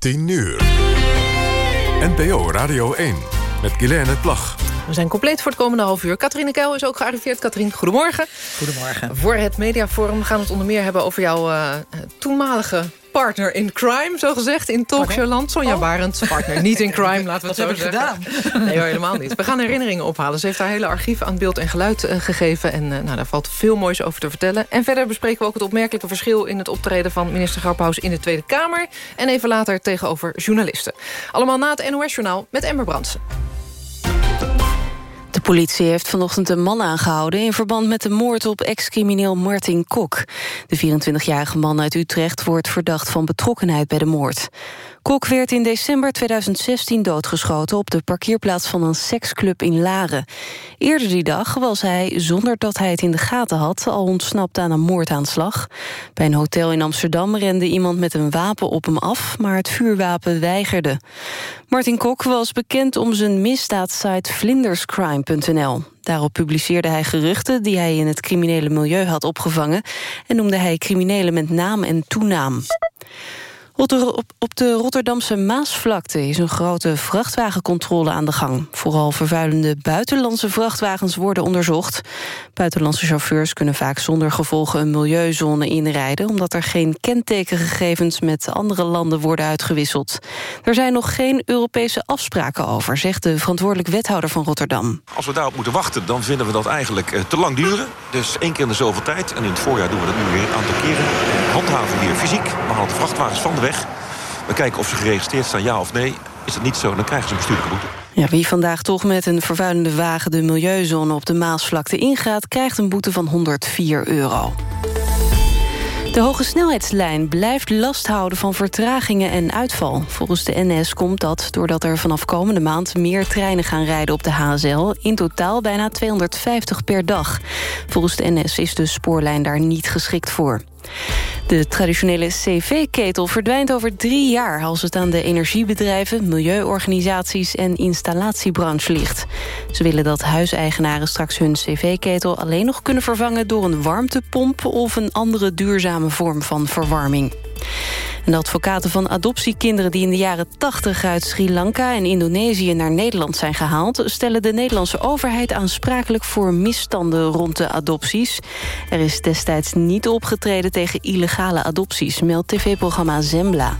10 uur. NPO Radio 1 met Guilaine Plag. We zijn compleet voor het komende half uur. Katrine Keil is ook gearriveerd. Katrien, goedemorgen. Goedemorgen. Voor het Mediaforum gaan we het onder meer hebben over jouw uh, toenmalige partner in crime, zo gezegd, in talkshowland. Sonja oh. Barend, partner niet in crime, laten we het zo heb zeggen. gedaan? Nee, helemaal niet. We gaan herinneringen ophalen. Ze heeft haar hele archief aan beeld en geluid uh, gegeven. En uh, nou, daar valt veel moois over te vertellen. En verder bespreken we ook het opmerkelijke verschil... in het optreden van minister Graphaus in de Tweede Kamer. En even later tegenover journalisten. Allemaal na het NOS-journaal met Ember Brandsen. De politie heeft vanochtend een man aangehouden... in verband met de moord op ex-crimineel Martin Kok. De 24-jarige man uit Utrecht wordt verdacht van betrokkenheid bij de moord. Kok werd in december 2016 doodgeschoten... op de parkeerplaats van een seksclub in Laren. Eerder die dag was hij, zonder dat hij het in de gaten had... al ontsnapt aan een moordaanslag. Bij een hotel in Amsterdam rende iemand met een wapen op hem af... maar het vuurwapen weigerde. Martin Kok was bekend om zijn misdaadsite vlinderscrime.nl. Daarop publiceerde hij geruchten die hij in het criminele milieu had opgevangen... en noemde hij criminelen met naam en toenaam. Op de Rotterdamse Maasvlakte is een grote vrachtwagencontrole aan de gang. Vooral vervuilende buitenlandse vrachtwagens worden onderzocht. Buitenlandse chauffeurs kunnen vaak zonder gevolgen een milieuzone inrijden... omdat er geen kentekengegevens met andere landen worden uitgewisseld. Er zijn nog geen Europese afspraken over, zegt de verantwoordelijk wethouder van Rotterdam. Als we daarop moeten wachten, dan vinden we dat eigenlijk eh, te lang duren. Dus één keer in de zoveel tijd, en in het voorjaar doen we dat nu weer een aantal keren. Handhaven hier fysiek, we halen de vrachtwagens van de weg we kijken of ze geregistreerd staan, ja of nee. Is dat niet zo, dan krijgen ze een bestuurlijke boete. Ja, wie vandaag toch met een vervuilende wagen de milieuzone op de Maasvlakte ingaat... krijgt een boete van 104 euro. De hoge snelheidslijn blijft last houden van vertragingen en uitval. Volgens de NS komt dat doordat er vanaf komende maand... meer treinen gaan rijden op de HSL. In totaal bijna 250 per dag. Volgens de NS is de spoorlijn daar niet geschikt voor. De traditionele cv-ketel verdwijnt over drie jaar... als het aan de energiebedrijven, milieuorganisaties en installatiebranche ligt. Ze willen dat huiseigenaren straks hun cv-ketel alleen nog kunnen vervangen... door een warmtepomp of een andere duurzame vorm van verwarming. En de advocaten van adoptiekinderen die in de jaren 80 uit Sri Lanka en Indonesië naar Nederland zijn gehaald... stellen de Nederlandse overheid aansprakelijk voor misstanden rond de adopties. Er is destijds niet opgetreden tegen illegale adopties, meldt tv-programma Zembla.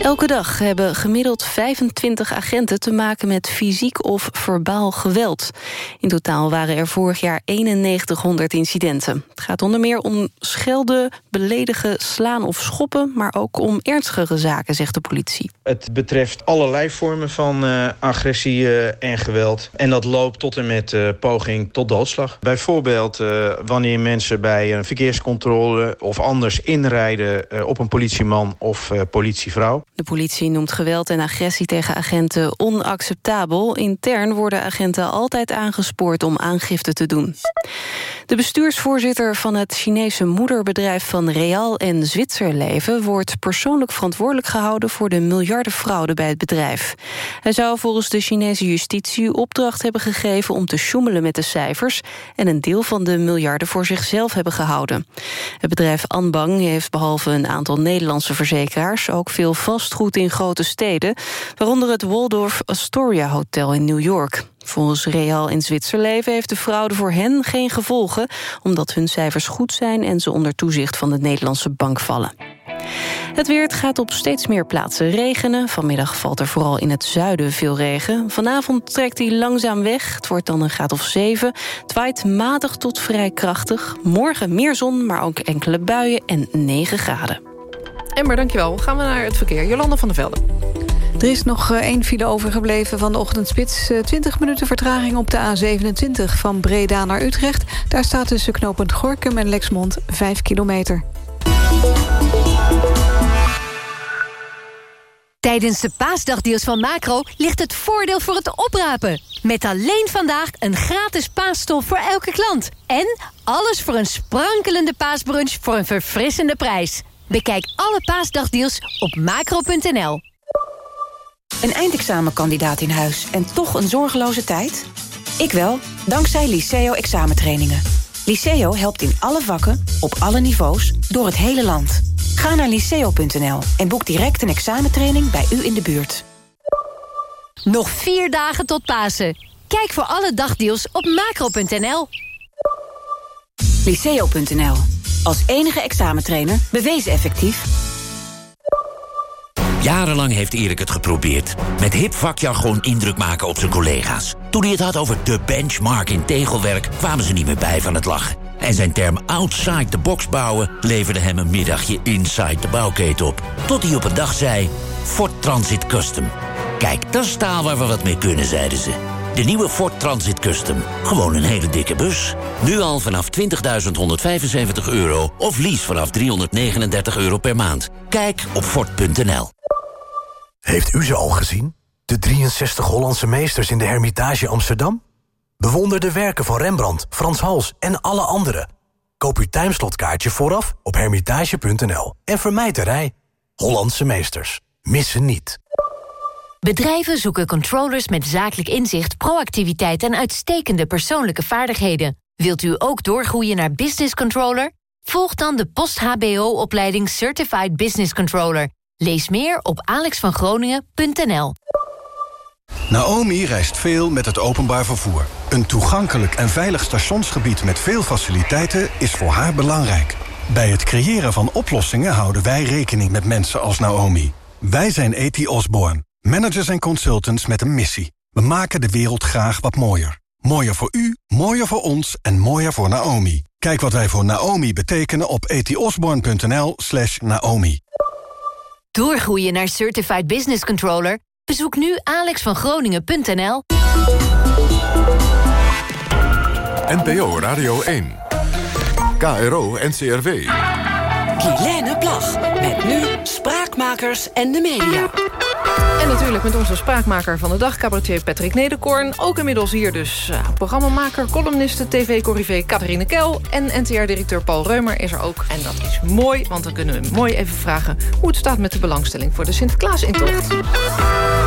Elke dag hebben gemiddeld 25 agenten te maken met fysiek of verbaal geweld. In totaal waren er vorig jaar 9100 incidenten. Het gaat onder meer om schelden, beledigen, slaan of schoppen... maar ook om ernstigere zaken, zegt de politie. Het betreft allerlei vormen van uh, agressie uh, en geweld. En dat loopt tot en met uh, poging tot doodslag. Bijvoorbeeld wanneer mensen bij een verkeerscontrole... of anders inrijden op een politieman of politievrouw. De politie noemt geweld en agressie tegen agenten onacceptabel. Intern worden agenten altijd aangespoord om aangifte te doen. De bestuursvoorzitter van het Chinese moederbedrijf van Real en Zwitserleven... wordt persoonlijk verantwoordelijk gehouden voor de miljardenfraude bij het bedrijf. Hij zou volgens de Chinese justitie opdracht hebben gegeven om te sjoemelen met de cijfers... en een deel van de miljarden voor zichzelf hebben gehouden. Het bedrijf Anbang heeft behalve een aantal Nederlandse verzekeraars... ook veel vast vastgoed in grote steden... waaronder het Waldorf Astoria Hotel in New York. Volgens Real in Zwitserleven heeft de fraude voor hen geen gevolgen... omdat hun cijfers goed zijn en ze onder toezicht van de Nederlandse bank vallen. Het weer gaat op steeds meer plaatsen regenen. Vanmiddag valt er vooral in het zuiden veel regen. Vanavond trekt hij langzaam weg. Het wordt dan een graad of 7. Het waait matig tot vrij krachtig. Morgen meer zon, maar ook enkele buien en 9 graden. Ember, dankjewel. Gaan we naar het verkeer. Jolanda van der Velde. Er is nog eh, één file overgebleven van de ochtendspits. 20 eh, minuten vertraging op de A27 van Breda naar Utrecht. Daar staat tussen knooppunt Gorkum en Lexmond 5 kilometer. Tijdens de paasdagdeals van Macro ligt het voordeel voor het oprapen. Met alleen vandaag een gratis paasstof voor elke klant. En alles voor een sprankelende paasbrunch voor een verfrissende prijs. Bekijk alle paasdagdeals op macro.nl. Een eindexamenkandidaat in huis en toch een zorgeloze tijd? Ik wel, dankzij Liceo examentrainingen. Liceo helpt in alle vakken, op alle niveaus, door het hele land. Ga naar liceo.nl en boek direct een examentraining bij u in de buurt. Nog vier dagen tot Pasen. Kijk voor alle dagdeals op macro.nl. Liceo.nl. Als enige examentrainer bewezen effectief. Jarenlang heeft Erik het geprobeerd. Met hip vakjargon indruk maken op zijn collega's. Toen hij het had over de benchmark in tegelwerk... kwamen ze niet meer bij van het lachen. En zijn term outside the box bouwen... leverde hem een middagje inside de bouwketen op. Tot hij op een dag zei... Ford Transit Custom. Kijk, dat is taal waar we wat mee kunnen, zeiden ze. De nieuwe Ford Transit Custom. Gewoon een hele dikke bus. Nu al vanaf 20.175 euro of lease vanaf 339 euro per maand. Kijk op Ford.nl. Heeft u ze al gezien? De 63 Hollandse meesters in de Hermitage Amsterdam? Bewonder de werken van Rembrandt, Frans Hals en alle anderen. Koop uw timeslotkaartje vooraf op hermitage.nl. En vermijd de rij. Hollandse meesters. Missen niet. Bedrijven zoeken controllers met zakelijk inzicht, proactiviteit en uitstekende persoonlijke vaardigheden. Wilt u ook doorgroeien naar business controller? Volg dan de post-HBO-opleiding Certified Business Controller. Lees meer op alexvangroningen.nl. Naomi reist veel met het openbaar vervoer. Een toegankelijk en veilig stationsgebied met veel faciliteiten is voor haar belangrijk. Bij het creëren van oplossingen houden wij rekening met mensen als Naomi. Wij zijn E.T. Osborne, managers en consultants met een missie. We maken de wereld graag wat mooier. Mooier voor u, mooier voor ons en mooier voor Naomi. Kijk wat wij voor Naomi betekenen op etiosborn.nl slash Naomi. Doorgroeien naar Certified Business Controller? Bezoek nu alexvangroningen.nl. NPO Radio 1. KRO NCRW. Guilaine Plag. Met nu Spraakmakers en de Media. En natuurlijk met onze spraakmaker van de dag, cabaretier Patrick Nederkorn. Ook inmiddels hier dus uh, programmamaker, columniste, tv-corrivé Catharine Kel... en NTR-directeur Paul Reumer is er ook. En dat is mooi, want dan kunnen we mooi even vragen... hoe het staat met de belangstelling voor de Sinterklaas-intocht.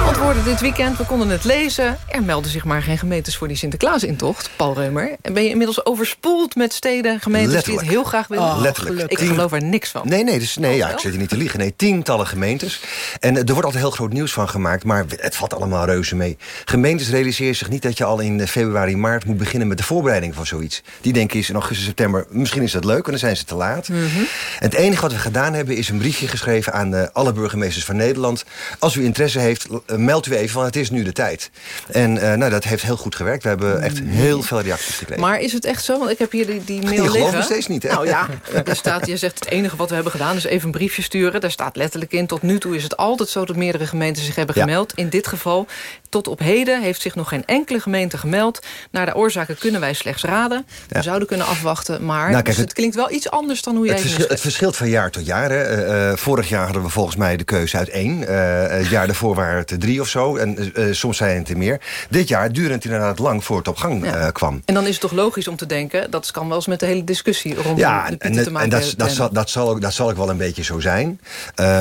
Antwoorden dit weekend, we konden het lezen. Er melden zich maar geen gemeentes voor die Sinterklaas-intocht. Paul Reumer, en ben je inmiddels overspoeld met steden... gemeentes Letterlijk. die het heel graag willen? Oh, Letterlijk. Ik geloof er niks van. Nee, nee, dus, nee ja, Oh, ik zit hier niet te liegen. Nee, tientallen gemeentes. En eh, er wordt altijd heel groot nieuws van gemaakt, maar het valt allemaal reuze mee. Gemeentes realiseren zich niet dat je al in eh, februari, maart moet beginnen met de voorbereiding van zoiets. Die denken is in augustus, september, misschien is dat leuk, en dan zijn ze te laat. Mhm. En het enige wat we gedaan hebben is een briefje geschreven aan eh, alle burgemeesters van Nederland. Als u interesse heeft, meld u even, want het is nu de tijd. En nou, dat heeft heel goed gewerkt. We hebben echt heel veel reacties gekregen. Maar is het echt zo? Want ik heb hier die, die mail Je gelooft liggen. me steeds niet, hè? Nou ja, er staat, je zegt het enige wat we hebben gedaan is even een briefje sturen. Daar staat letterlijk in, tot nu toe is het altijd zo dat meerdere gemeenten zich hebben Ja. gemeld. In dit geval, tot op heden heeft zich nog geen enkele gemeente gemeld. Naar de oorzaken kunnen wij slechts raden. We zouden kunnen afwachten, maar Nou, kijk, dus het, het- klinkt wel iets anders dan hoe jij Het, het verschil- het verschilt van jaar tot jaar. Hè. Eh, eh, vorig jaar hadden we volgens mij de keuze uit één. Eh, het jaar daarvoor waren het drie of zo. En soms zijn het er meer. Dit jaar duurde het inderdaad lang voor het op gang Ja. kwam. En dan is het toch logisch om te denken... dat kan wel eens met de hele discussie rondom Ja, de en, te en maken dat, dat, hebben. zal, dat, zal ook, dat zal ook wel een beetje zo zijn.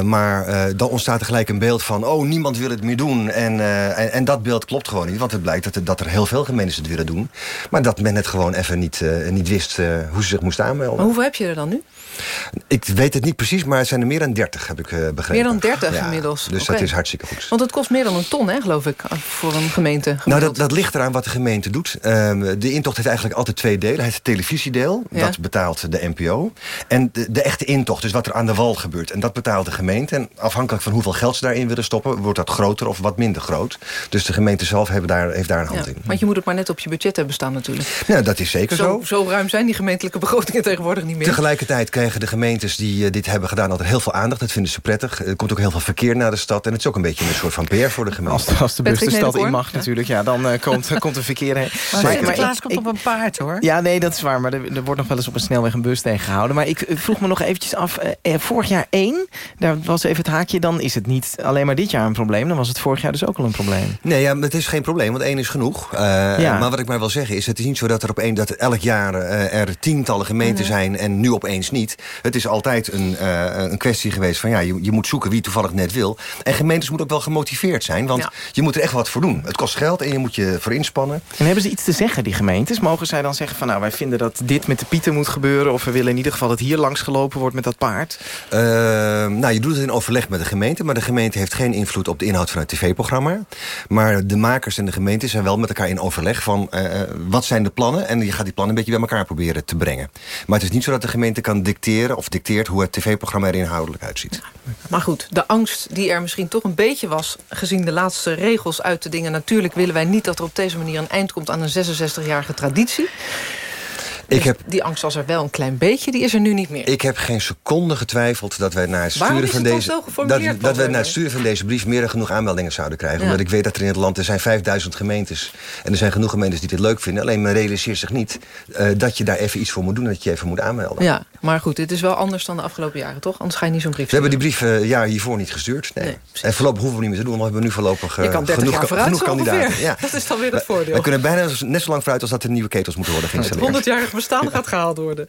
Maar dan ontstaat er gelijk een beeld van... oh, niemand wil het meer doen. En, en, en dat beeld klopt gewoon niet. Want het blijkt dat er, dat er heel veel gemeentes het willen doen. Maar dat men het gewoon even niet, eh, niet wist eh, hoe ze zich moest aanmelden. Maar hoeveel heb je er dan nu? Ik weet het niet precies, maar het zijn er meer dan 30, heb ik eh, begrepen. Meer dan 30 Ja, inmiddels. Dus dat is hartstikke goed. Want het kost meer dan een ton, hè, geloof ik, voor een gemeente. Nou, dat, dat ligt eraan wat de gemeente doet. Ehm, de intocht heeft eigenlijk altijd twee delen. Het televisiedeel, Ja. dat betaalt de NPO. En de, de echte intocht, dus wat er aan de wal gebeurt. En dat betaalt de gemeente. En afhankelijk van hoeveel geld ze daarin willen stoppen... wordt dat groter of wat minder groot. Dus de gemeente zelf heeft daar, heeft daar een hand Ja, in. want je moet het maar net op je budget hebben staan natuurlijk. Nou, dat is zeker zo. Zo, zo ruim zijn die gemeentelijke begrotingen tegenwoordig niet meer. Tegelijkertijd krijgen de gemeentes die eh, dit hebben gedaan altijd heel veel aandacht. Dat vinden ze prettig. Er komt ook heel veel verkeer naar de stad. En het is ook een beetje een soort van PR voor de gemeente. Als, als de bus de stad in mag natuurlijk, ja, dan eh, komt, komt er verkeer heen. Maar Sinterklaas ik- komt ik- op een paard, hoor. Ja, nee, dat is waar. Maar er, er wordt nog wel eens op een snelweg een bus tegengehouden. Maar ik eh, vroeg me nog eventjes af. vorig jaar één, daar was even het haakje. Dan is het niet alleen maar dit jaar een probleem. Dan was het vorig jaar dus ook al een probleem. Nee, ja, het is geen probleem, want één is genoeg. Uh, ja. Maar wat ik maar wil zeggen is, het is niet zo dat er op één dat elk jaar uh, er tientallen gemeenten zijn en nu opeens niet. Het is altijd een, uh, een kwestie geweest van ja, je, je moet zoeken wie toevallig net wil. En gemeentes moeten ook wel gemotiveerd zijn, want ja. je moet er echt wat voor doen. Het kost geld en je moet je voor inspannen. En hebben ze iets te zeggen, die gemeentes? Mogen zij dan zeggen van nou, wij vinden dat dit met de pieten moet gebeuren... of we willen in ieder geval dat hier langs gelopen wordt met dat paard? nou, je doet het in overleg met de gemeente, maar de gemeente heeft geen invloed op de inhoud van het tv-programma. Maar de makers en de gemeente zijn wel met elkaar in overleg van uh, wat zijn de plannen. En je gaat die plannen een beetje bij elkaar proberen te brengen. Maar het is niet zo dat de gemeente kan dicteren of dicteert hoe het tv-programma er inhoudelijk uitziet. Maar goed, de angst die er misschien toch een beetje was... gezien de laatste regels uit te dingen... natuurlijk willen wij niet dat er op deze manier een eind komt aan een 66-jarige traditie. Dus heb, die angst was er wel een klein beetje, die is er nu niet meer. Ik heb geen seconde getwijfeld dat wij na het sturen van deze dat, dat we na het sturen van deze brief meer dan genoeg aanmeldingen zouden krijgen. Omdat ik weet dat er in het land er zijn 5000 gemeentes. En er zijn genoeg gemeentes die dit leuk vinden. Alleen men realiseert zich niet uh, dat je daar even iets voor moet doen. Dat je even moet aanmelden. Ja, maar goed, dit is wel anders dan de afgelopen jaren, toch? Anders ga je niet zo'n brief We hebben die brief uh, jaar hiervoor niet gestuurd. Nee. nee en voorlopig hoeven we niet meer te doen. Want we hebben nu voorlopig uh, genoeg, vooruit, genoeg kandidaten. Ja. Dat is dan weer het voordeel. We kunnen bijna net zo lang vooruit als dat er nieuwe ketels moeten worden geïnstalleerd. 100 jarig bestaan gaat gehaald worden.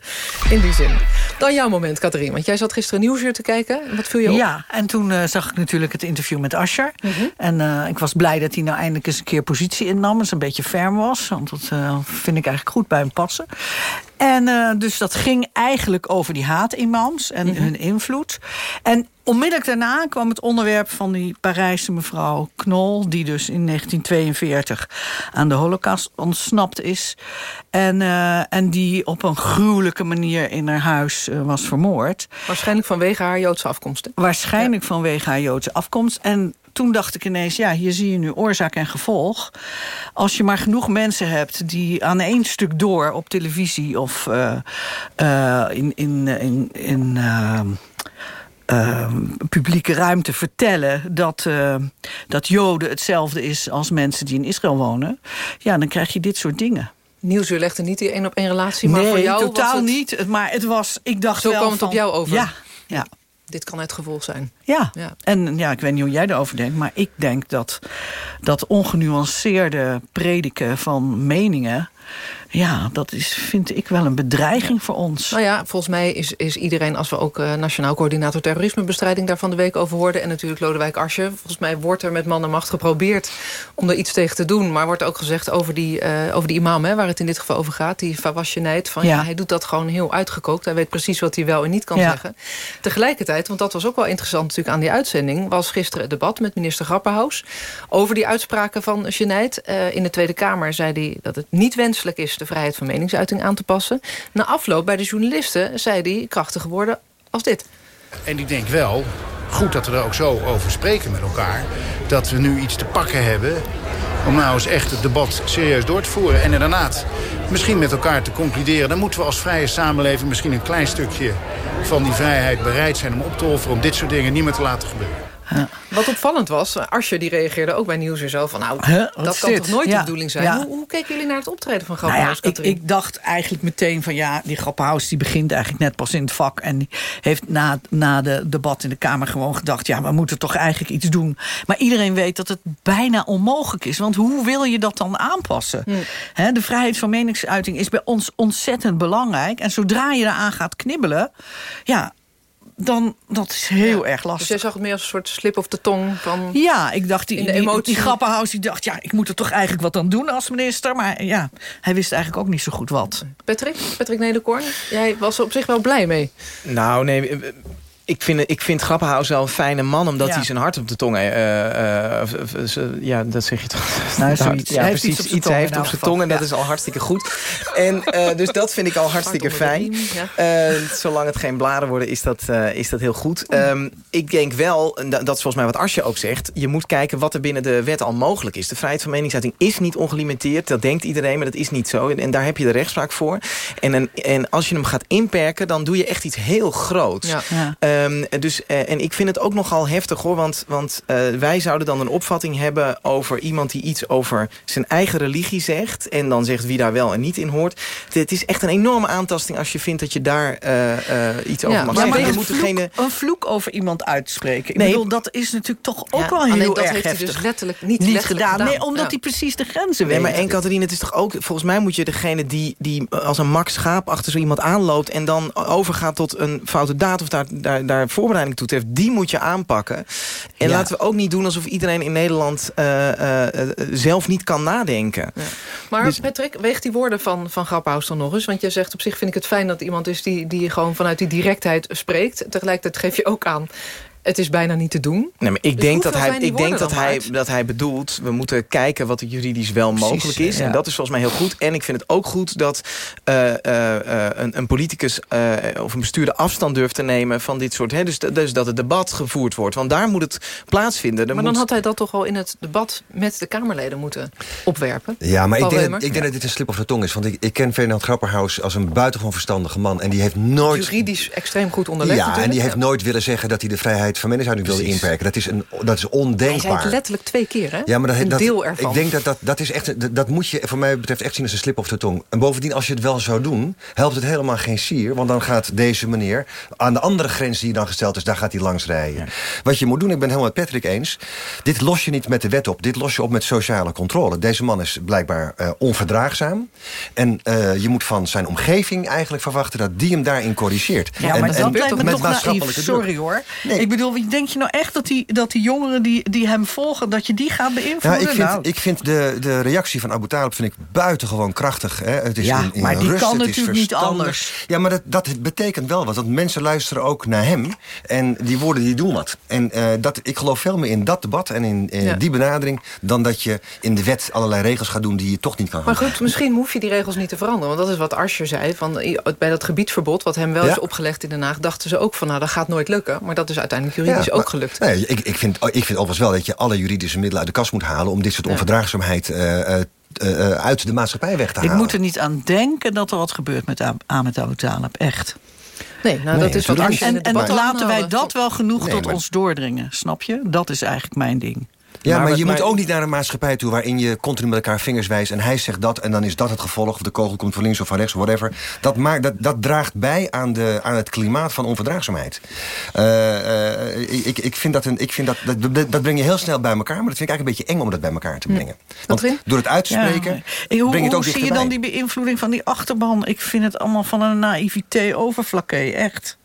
In die zin. Dan jouw moment, Katrien. Want jij zat gisteren Nieuwsuur te kijken. Wat viel je op? Ja, en toen uh, zag ik natuurlijk het interview met Ascher. Mm -hmm. En uh, ik was blij dat hij nou eindelijk eens een keer positie innam. En een beetje ferm was. Want dat uh, vind ik eigenlijk goed bij hem passen. En uh, dus dat ging eigenlijk over die haatimams en mm -hmm. hun invloed. En onmiddellijk daarna kwam het onderwerp van die Parijse mevrouw Knol... die dus in 1942 aan de holocaust ontsnapt is. En, uh, en die op een gruwelijke manier in haar huis uh, was vermoord. Waarschijnlijk vanwege haar Joodse afkomst. Waarschijnlijk ja. vanwege haar Joodse afkomst. En toen dacht ik ineens, ja, hier zie je nu oorzaak en gevolg. Als je maar genoeg mensen hebt die aan één stuk door op televisie of uh, uh, in, in, in, in uh, uh, publieke ruimte vertellen dat, uh, dat Joden hetzelfde is als mensen die in Israël wonen, ja, dan krijg je dit soort dingen. Nieuwsuur legde niet die één op één relatie, maar nee, voor jou totaal was het... niet. Maar het was, ik dacht Zo wel kwam het van, op jou over. Ja, ja. Dit kan het gevolg zijn. Ja. ja, en ja, ik weet niet hoe jij erover denkt... maar ik denk dat dat ongenuanceerde prediken van meningen... Ja, dat is, vind ik wel een bedreiging voor ons. Nou ja, volgens mij is, is iedereen, als we ook uh, Nationaal Coördinator Terrorismebestrijding daar van de week over hoorden... en natuurlijk Lodewijk Asscher, volgens mij wordt er met man en macht geprobeerd om er iets tegen te doen. Maar wordt ook gezegd over die, uh, over die imam, hè, waar het in dit geval over gaat, die Fawasjeneit, van ja. ja. hij doet dat gewoon heel uitgekookt. Hij weet precies wat hij wel en niet kan ja. zeggen. Tegelijkertijd, want dat was ook wel interessant natuurlijk aan die uitzending... was gisteren het debat met minister Grapperhaus over die uitspraken van Jeneit. Uh, in de Tweede Kamer zei hij dat het niet is de vrijheid van meningsuiting aan te passen. Na afloop bij de journalisten zei hij krachtige woorden als dit. En ik denk wel, goed dat we er ook zo over spreken met elkaar... dat we nu iets te pakken hebben om nou eens echt het debat serieus door te voeren. En inderdaad, misschien met elkaar te concluderen... dan moeten we als vrije samenleving misschien een klein stukje van die vrijheid bereid zijn... om op te offeren om dit soort dingen niet meer te laten gebeuren. Ja. Wat opvallend was, Asje die reageerde ook bij Nieuws en zo van... nou, huh? dat kan dit? toch nooit ja. de bedoeling zijn? Ja. Hoe, hoe keken jullie naar het optreden van Nou Grapperhaus? ja, ik, ik, dacht eigenlijk meteen van ja, die Grapperhaus die begint eigenlijk net pas in het vak. En die heeft na, na de debat in de Kamer gewoon gedacht... ja, we moeten toch eigenlijk iets doen. Maar iedereen weet dat het bijna onmogelijk is. Want hoe wil je dat dan aanpassen? Hm. He, de vrijheid van meningsuiting is bij ons ontzettend belangrijk. En zodra je eraan gaat knibbelen... ja, dan dat is heel Ja. erg lastig. Dus jij zag het meer als een soort slip of de tong van... Ja, ik dacht, die, In de die, emotie. die Grappenhaus die dacht... ja, ik moet er toch eigenlijk wat aan doen als minister. Maar ja, hij wist eigenlijk ook niet zo goed wat. Patrick, Patrick Nederkorn, jij was er op zich wel blij mee. Nou, nee... eh, Ik vind, ik vind Grappenhaus wel een fijne man... omdat Ja. hij zijn hart op de tong... eh, eh, of- ze- ja, dat zeg je toch? Nou, zoiets. Ja, Hij heeft precies. iets op zijn Iets tong hij heeft op elk zijn tong en dat is al hartstikke goed. En, eh, dus dat vind ik al hartstikke fijn. Eh, zolang het geen bladen worden, is dat, eh, is dat heel goed. Ehm, ik denk wel, en dat is volgens mij wat Asje ook zegt... je moet kijken wat er binnen de wet al mogelijk is. De vrijheid van meningsuiting is niet ongelimiteerd. Dat denkt iedereen, maar dat is niet zo. En, en daar heb je de rechtspraak voor. En, en, en als je hem gaat inperken, dan doe je echt iets heel groots. Ja. Eh, Ehm, dus, eh, en ik vind het ook nogal heftig hoor. Want, want eh, wij zouden dan een opvatting hebben over iemand die iets over zijn eigen religie zegt. En dan zegt wie daar wel en niet in hoort. Het, het is echt een enorme aantasting als je vindt dat je daar eh, eh, iets over mag maar zeggen. Je moet vloek, degene... een vloek over iemand uitspreken. Ik Nee. bedoel, dat is natuurlijk toch ook Ja, wel alleen heel dat erg heeft hij heftig. dus letterlijk niet letterlijk gedaan. gedaan. Nee, omdat Ja. hij precies de grenzen weet. Nee, maar en Catharine, het is toch ook... Volgens mij moet je degene die, die als een mak schaap achter zo iemand aanloopt... en dan overgaat tot een foute daad of daar, daar, daar voorbereiding toe treft... die moet je aanpakken. En Ja. laten we ook niet doen alsof iedereen in Nederland... eh, eh, eh, zelf niet kan nadenken. Maar Dus- Patrick, weeg die woorden van, van Grappenhaus dan nog eens. Want je zegt op zich vind ik het fijn dat iemand is die, die gewoon vanuit die directheid spreekt. Tegelijkertijd geef je ook aan, het is bijna niet te doen. Nee, maar ik Dus denk, dat hij, ik denk dat, hij, dat hij bedoelt... we moeten kijken wat er juridisch wel mogelijk is. ja. En dat is volgens mij heel goed. En ik vind het ook goed dat eh, eh, eh, een, een politicus eh, of een bestuurder afstand durft te nemen... van dit soort... Hè, dus, dus dat het debat gevoerd wordt. Want daar moet het plaatsvinden. Er Maar dan had hij dat toch al in het debat met de Kamerleden moeten opwerpen? Ja, maar ik denk, dat, ik denk dat dit een slip of de tong is. Want ik, ik ken Ferdinand Grapperhaus als een buitengewoon verstandige man. En die heeft nooit... Juridisch extreem goed onderlegd Ja, en die heeft nooit willen zeggen dat hij de vrijheid van meningsuiting wilde inperken. Dat is, een, dat is Hij zei ondenkbaar. het letterlijk twee keer, hè? Ja, maar dat, een dat, deel ervan. Ik denk dat dat, dat is echt... Dat, dat moet je voor mij betreft echt zien als een slip of de tong. En bovendien, als je het wel zou doen... helpt het helemaal geen sier. Want dan gaat deze meneer... aan de andere grens die dan gesteld is... daar gaat hij langs rijden. Wat je moet doen, ik ben helemaal met Patrick eens... dit los je niet met de wet op. Dit los je op met sociale controle. Deze man is blijkbaar eh, onverdraagzaam. En eh, je moet van zijn omgeving eigenlijk verwachten... dat die hem daarin corrigeert. Ja, en, maar en dat lijkt me met toch naïef. Sorry hoor. Ik bedoel, denk je nou echt dat die, dat die jongeren die, die hem volgen... dat je die gaat beïnvloeden? Ja, ik vind, Nou, ik vind de, de reactie van Abu Talib vind ik buitengewoon krachtig. Hè. Het is Ja, in, in maar die rust, kan natuurlijk niet anders. Ja, maar dat, dat betekent wel wat. Want mensen luisteren ook naar hem. En die woorden die doen wat. En eh, dat, ik geloof veel meer in dat debat en in, in Ja. die benadering... dan dat je in de wet allerlei regels gaat doen die je toch niet kan Maar goed, misschien hoef je die regels niet te veranderen. Want dat is wat Arscher zei. Van, bij dat gebiedsverbod, wat hem wel Ja. is opgelegd in Den Haag... dachten ze ook van, nou, dat gaat nooit lukken. Maar dat is uiteindelijk juridisch Ja, ook maar- gelukt. Nee, ik, ik, vind, ik vind overigens wel dat je alle juridische middelen uit de kast moet halen... om dit soort Ja. onverdraagzaamheid eh, eh, eh, uit de maatschappij weg te ik halen. moet er niet aan denken dat er wat gebeurt met Ahmed Abu Talib. Echt. Nee, nou, dat is wat En, het en laten wij dat wel genoeg Nee, tot maar- ons doordringen. Snap je? Dat is eigenlijk mijn ding. Ja, maar, je mij- moet ook niet naar een maatschappij toe... waarin je continu met elkaar vingers wijst... en hij zegt dat en dan is dat het gevolg... of de kogel komt van links of van rechts, whatever. Dat, maakt, dat, dat draagt bij aan, de, aan het klimaat van onverdraagzaamheid. Eh, eh, ik, ik vind, dat, een, ik vind dat, dat... dat breng je heel snel bij elkaar... maar dat vind ik eigenlijk een beetje eng om dat bij elkaar te brengen. Want door het uit te spreken... Ja. Hoe, breng je het ook hoe zie je dan die beïnvloeding van die achterban? Ik vind het allemaal van een naïviteit overflakke, echt.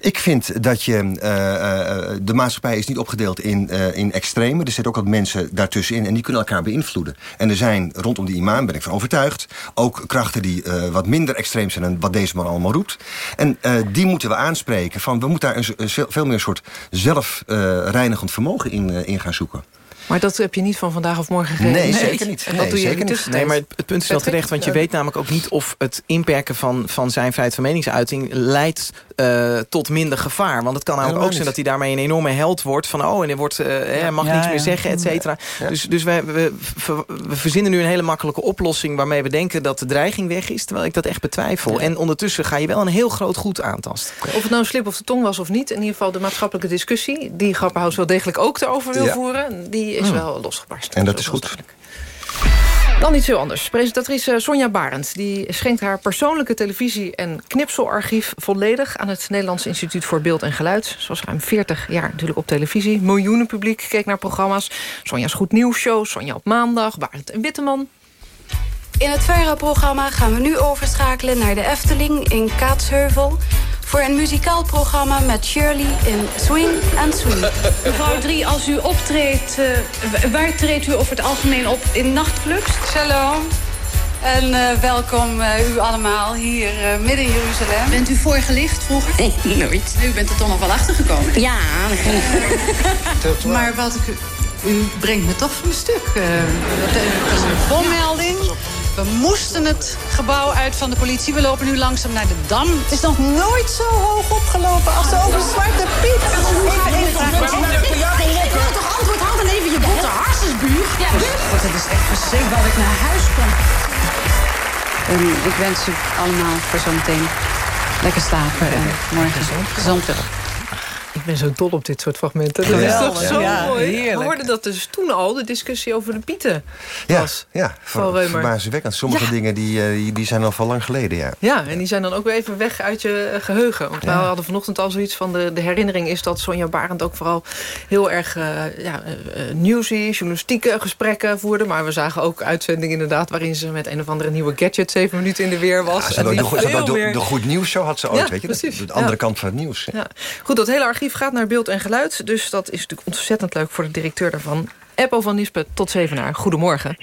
Ik vind dat je... eh, eh, de maatschappij is niet opgedeeld in, eh in extremen. Er zitten ook wat mensen daartussenin en die kunnen elkaar beïnvloeden. En er zijn rondom die imam, ben ik van overtuigd... ook krachten die eh, wat minder extreem zijn dan wat deze man allemaal roept. En eh, die moeten we aanspreken. Van, we moeten daar een, veel meer een soort zelfreinigend vermogen in, eh, in gaan zoeken. Maar dat heb je niet van vandaag of morgen gegeven. Nee, zeker niet. En Nee, dat doe je zeker niet. Nee, maar het, het punt is wel terecht, want je Ja. weet namelijk ook niet of het inperken van, van zijn vrijheid van meningsuiting leidt eh, tot minder gevaar. Want het kan namelijk ook zijn dat hij daarmee een enorme held wordt van oh, en hij wordt, eh, hij mag Ja, niets ja. meer zeggen, et cetera. Dus, dus wij, we, we verzinnen nu een hele makkelijke oplossing waarmee we denken dat de dreiging weg is, terwijl ik dat echt betwijfel. En ondertussen ga je wel een heel groot goed aantasten. Of het nou een slip of de tong was of niet... in ieder geval de maatschappelijke discussie... die Grapperhaus wel degelijk ook erover wil Ja. voeren... die is Hmm. wel losgebarsten. En dat is goed. duidelijk. Dan iets heel anders. Presentatrice Sonja Barend die schenkt haar persoonlijke televisie- en knipselarchief volledig aan het Nederlands Instituut voor Beeld en Geluid. Ze was ruim 40 jaar natuurlijk op televisie. Miljoenen publiek keek naar programma's. Sonja's Goed Nieuws Show, Sonja op maandag, Barend en Witteman. In het VARA-programma gaan we nu overschakelen naar de Efteling in Kaatsheuvel... voor een muzikaal programma met Shirley in Swing and Swing. Mevrouw Drie, als u optreedt, eh, waar treedt u over het algemeen op? In nachtclubs? Shalom. En eh, welkom eh, u allemaal hier eh, midden in Jeruzalem. Bent u voorgelicht vroeger? Nee, nooit. U bent er toch nog wel achter gekomen? Ja. Maar wat ik... U brengt me toch van een stuk. dat, dat is een bommelding. We moesten het gebouw uit van de politie. We lopen nu langzaam naar de Dam. Het is nog nooit zo hoog opgelopen als over Zwarte Piet. Ik wil toch antwoord had en even je botte harsensbuur? Ja, het is echt verschrikkelijk dat ik naar huis kom. En ik wens u allemaal voor zometeen lekker slapen. En morgen gezond. gezond ben zo dol op dit soort fragmenten. Dat is toch zo mooi. We hoorden dat dus toen al, de discussie over de pieten Ja, was. ja Van verbazingwekkend. Sommige dingen die, eh, die, die zijn al van lang geleden, ja. Ja, en die zijn dan ook weer even weg uit je eh, geheugen. Want we hadden vanochtend al zoiets van... De, de herinnering is dat Sonja Barend ook vooral heel erg uh, ja, uh, newsy, journalistieke gesprekken voerde. Maar we zagen ook uitzendingen inderdaad... waarin ze met een of andere nieuwe gadget zeven minuten in de weer was. Ja, En ook die de, ook de, Goed Nieuws Show had ze ooit, Ja, weet je? precies. De andere kant van het nieuws. Ja. Goed, dat hele archief gaat naar beeld en geluid. Dus dat is natuurlijk ontzettend leuk voor de directeur daarvan. Eppo van Nispen, tot Zevenaar. Goedemorgen.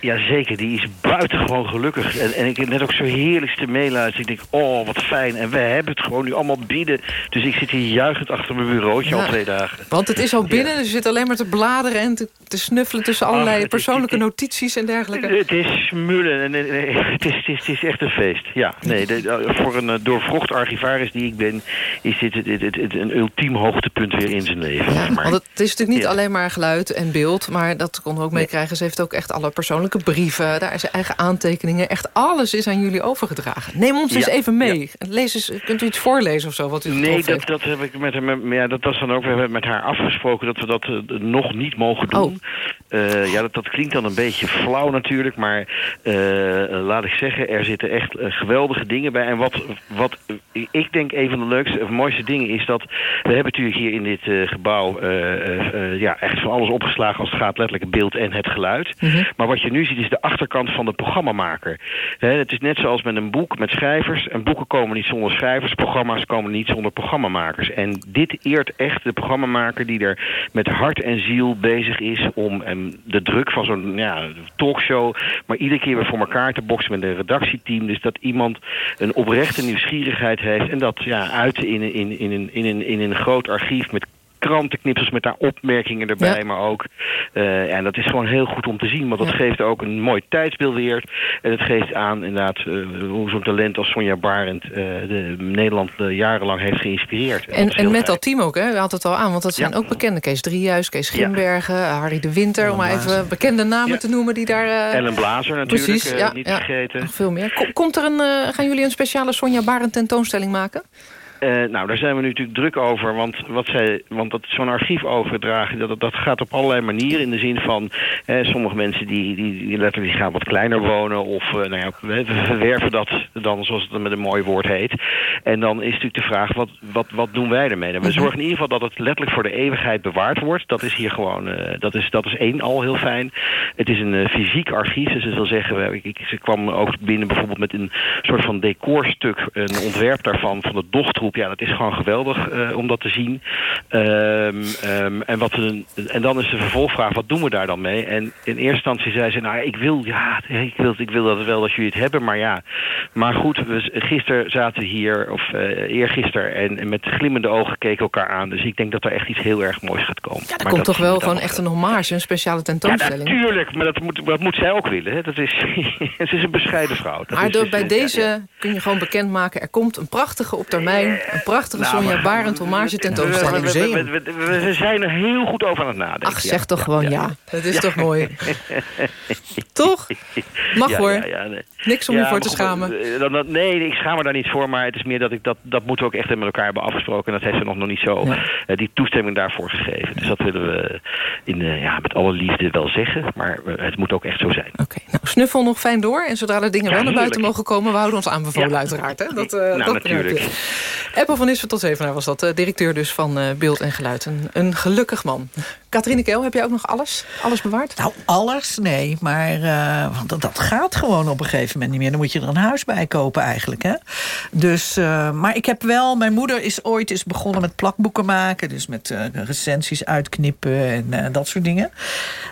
Ja, zeker. Die is buitengewoon gelukkig. En, en ik heb net ook zo heerlijk te meeluisteren. Ik denk, oh, wat fijn. En we hebben het gewoon nu allemaal binnen. Dus ik zit hier juichend achter mijn bureautje Ja. al twee dagen. Want het is al binnen, dus je zit alleen maar te bladeren... en te, te snuffelen tussen allerlei is- persoonlijke notities en dergelijke. Het is smullen. En, het, is, het, is, het is echt een feest. Ja, nee, de- voor een eh, doorvrocht archivaris die ik ben... is dit het, het, het- het- een ultiem hoogtepunt weer in zijn leven. maar. Want het is natuurlijk niet Ja. alleen maar geluid en beeld... maar dat we ook meekrijgen. Ze heeft ook echt alle persoonlijke brieven... daar is zijn eigen aantekeningen. Echt alles is aan jullie overgedragen. Neem ons eens even mee. Lees eens, kunt u iets voorlezen of zo? Wat u Nee, dat, dat heb ik met haar. met- Ja, dat was dan ook. We hebben met haar afgesproken dat we dat eh, nog niet mogen doen. Eh, ja, dat, dat klinkt dan een beetje flauw natuurlijk, maar eh, laat ik zeggen, er zitten echt geweldige dingen bij. En wat, wat ik denk een van de leukste of mooiste dingen is dat we hebben natuurlijk hier in dit gebouw ja, echt van alles opgeslagen als het gaat letterlijk het beeld en het geluid. Maar wat je nu ziet is de achterkant van de programmamaker. Hè, het is net zoals met een boek met schrijvers. En boeken komen niet zonder schrijvers, programma's komen niet zonder programmamakers. En dit eert echt de programmamaker die er met hart en ziel bezig is om em, de druk van zo'n ja, talkshow, maar iedere keer weer voor elkaar te boksen met een redactieteam. Dus dat iemand een oprechte nieuwsgierigheid heeft en dat ja, uit in, in, in, in, in, een- in een groot archief met krantenknipsels met daar opmerkingen erbij, Ja. maar ook... eh, en dat is gewoon heel goed om te zien, want dat geeft ook een mooi tijdsbeeld weer. En het geeft aan inderdaad eh, hoe zo'n talent als Sonja Barend eh, de, Nederland jarenlang heeft geïnspireerd. En, en met fijn. dat team ook, hè? U had het al aan, want dat zijn Ja. ook bekende. Kees Driehuis, Kees Grimbergen, Harry de Winter... om maar even bekende namen te noemen die daar... eh, Ellen Blazer natuurlijk, Precies, niet ja. vergeten. Nog veel meer. Kom- Komt er een, gaan jullie een speciale Sonja Barend tentoonstelling maken? Eh, nou, daar zijn we nu natuurlijk druk over. Want, wat zij, want dat zo'n archief overdragen, dat, dat gaat op allerlei manieren. In de zin van, eh, sommige mensen die, die, die letterlijk gaan wat kleiner wonen. Of eh, nou ja, we we verwerven dat dan, zoals het met een mooi woord heet. En dan is natuurlijk de vraag, wat, wat, wat doen wij ermee? En we zorgen in ieder geval dat het letterlijk voor de eeuwigheid bewaard wordt. Dat is hier gewoon, eh, dat, is, dat is één al heel fijn. Het is een fysiek archief, dus dat wil zeggen, ik, ik, ze kwam ook binnen bijvoorbeeld met een soort van decorstuk, een ontwerp daarvan, van de Ja, dat is gewoon geweldig eh, om dat te zien. Ehm, ehm, en, wat en dan is de vervolgvraag, wat doen we daar dan mee? En in eerste instantie zei ze, nou, ik wil, ja, ik wil, ik wil dat wel dat jullie het hebben, maar ja. Maar goed, we, gisteren zaten we hier, of eh eergisteren, en, en met glimmende ogen keken elkaar aan. Dus ik denk dat er echt iets heel erg moois gaat komen. Ja, er komt toch wel gewoon echt een hommage, een speciale Ja, tentoonstelling. natuurlijk, maar dat moet, dat moet zij ook willen. Hè. Dat is, het is een bescheiden vrouw. Dat maar is, door, dus, bij deze ja, ja. kun je gewoon bekendmaken... er komt een prachtige op termijn, een prachtige Nou, Sonja Barend hommage tentoonstelling. We, we, we, we- zijn er heel goed over aan het nadenken. Ach, zeg toch gewoon ja. Dat is toch mooi. toch? Mag hoor. Niks om je voor te goed, schamen. eh, dan- dan- nee, ik schaam me daar niet voor. Maar het is meer dat ik dat, dat moeten we ook echt met elkaar hebben afgesproken. En dat heeft ze nog, nog niet zo eh, die toestemming daarvoor gegeven. Dus dat willen we in, eh, ja, met alle liefde wel zeggen. Maar het moet ook echt zo zijn. Nou, snuffel nog fijn door. En zodra er dingen wel naar buiten mogen komen... we houden ons aanbevolen uiteraard. Hè? Dat, Nou, dat natuurlijk. Apple van Isver tot Zevenaar was dat. eh, directeur dus van eh, Beeld en Geluid. Een, een gelukkig man. Katrine Keel, heb jij ook nog alles? Alles bewaard? Nou, alles? Nee, maar eh, want dat, dat gaat gewoon op een gegeven moment niet meer. Dan moet je er een huis bij kopen eigenlijk. Hè? Dus, maar ik heb wel... Mijn moeder is ooit eens begonnen met plakboeken maken. Dus met recensies uitknippen en dat soort dingen.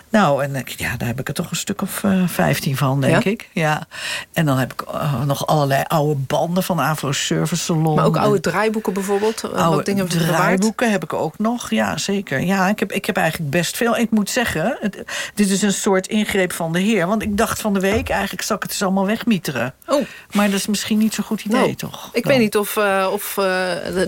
Nou, en ja, daar heb ik er toch een stuk of vijftien van, denk Ja? ik. Ja. En dan heb ik nog allerlei oude banden van Afro Service Salon. Maar ook oude draaiboeken bijvoorbeeld? Eh, Oude wat dingen bewaard? draaiboeken heb ik ook nog, ja zeker. Ja, ik heb, ik heb eigenlijk best veel. Ik moet zeggen, het- dit is een soort ingreep van de heer. Want ik dacht van de week, eigenlijk zal ik het eens allemaal wegmieteren. Oh. Maar dat is misschien niet zo'n goed idee, Nou, toch? Ik weet niet of, eh, of eh,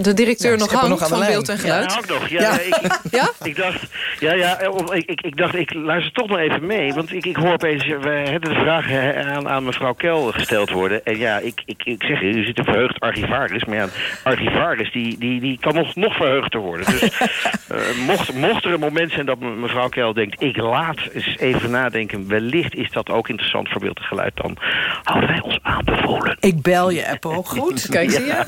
de, directeur Ja, nog hangt nog van beeld en Ja, geluid. ook nog. Ja, Ik, ik, ik dacht, Ja, ja, ik, ik, ik dacht, ik luister toch nog even mee. Want ik, ik hoor opeens, we hebben de vraag aan, aan mevrouw Kel gesteld worden. En ja, ik, ik, ik zeg, u zit een verheugd archivaris. Maar ja, archivaris, die, die, die kan nog, nog verheugder worden. Dus uh, mocht, mocht er een moment zijn dat mevrouw Kel denkt... ik laat eens even nadenken, wellicht is dat ook interessant voor beeld en geluid... dan houden wij ons aanbevolen. Ik bel je, Apple. Goed. Kijk, zie je?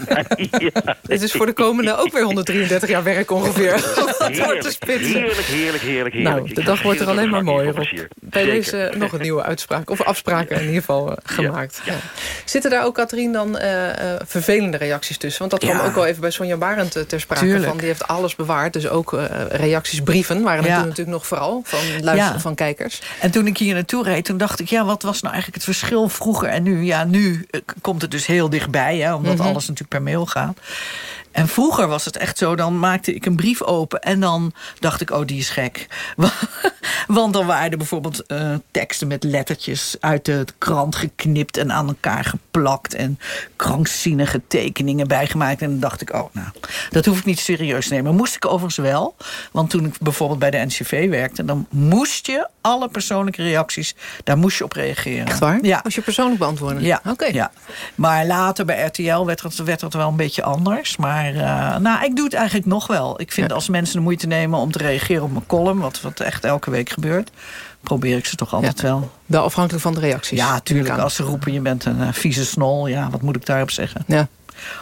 Ja, Dit is voor de komende ook weer 133 jaar werk ongeveer. Heerlijk, heerlijk, heerlijk, heerlijk, Nou, de dag wordt er alleen maar mooier op. Bij deze nog een nieuwe uitspraak. Of afspraken in ieder geval uh, gemaakt. Ja. Ja. Zitten daar ook, Katrien, dan uh, uh, vervelende reacties tussen? Want dat kwam ook al even bij Sonja Barend ter sprake. Van, die heeft alles bewaard. Dus ook reacties, brieven waren ja. natuurlijk nog vooral van luisteren van kijkers. En toen ik hier naartoe reed, toen dacht ik... ja, wat was nou eigenlijk het verschil vroeger en nu? Ja, nu komt het dus heel dichtbij, hè, omdat mm -hmm. alles natuurlijk per mail gaat. En vroeger was het echt zo, dan maakte ik een brief open... en dan dacht ik, oh, die is gek. Want dan waren er bijvoorbeeld uh, teksten met lettertjes... uit de krant geknipt en aan elkaar geplakt... en krankzinnige tekeningen bijgemaakt. En dan dacht ik, oh, nou, dat hoef ik niet serieus te nemen. Moest ik overigens wel, want toen ik bijvoorbeeld bij de NCV werkte... dan moest je alle persoonlijke reacties, daar moest je op reageren. Echt waar? Ja. Moest je persoonlijk beantwoorden? Ja. Oké. Okay. Ja. Maar later bij RTL werd het, werd het wel een beetje anders. Maar maar uh, nou, ik doe het eigenlijk nog wel. Ik vind ja. als mensen de moeite nemen om te reageren op mijn column... wat, wat echt elke week gebeurt, probeer ik ze toch altijd ja. wel. Wel afhankelijk van de reacties? Ja, tuurlijk. Als ze roepen, je bent een uh, vieze snol. Ja, wat moet ik daarop zeggen? Ja.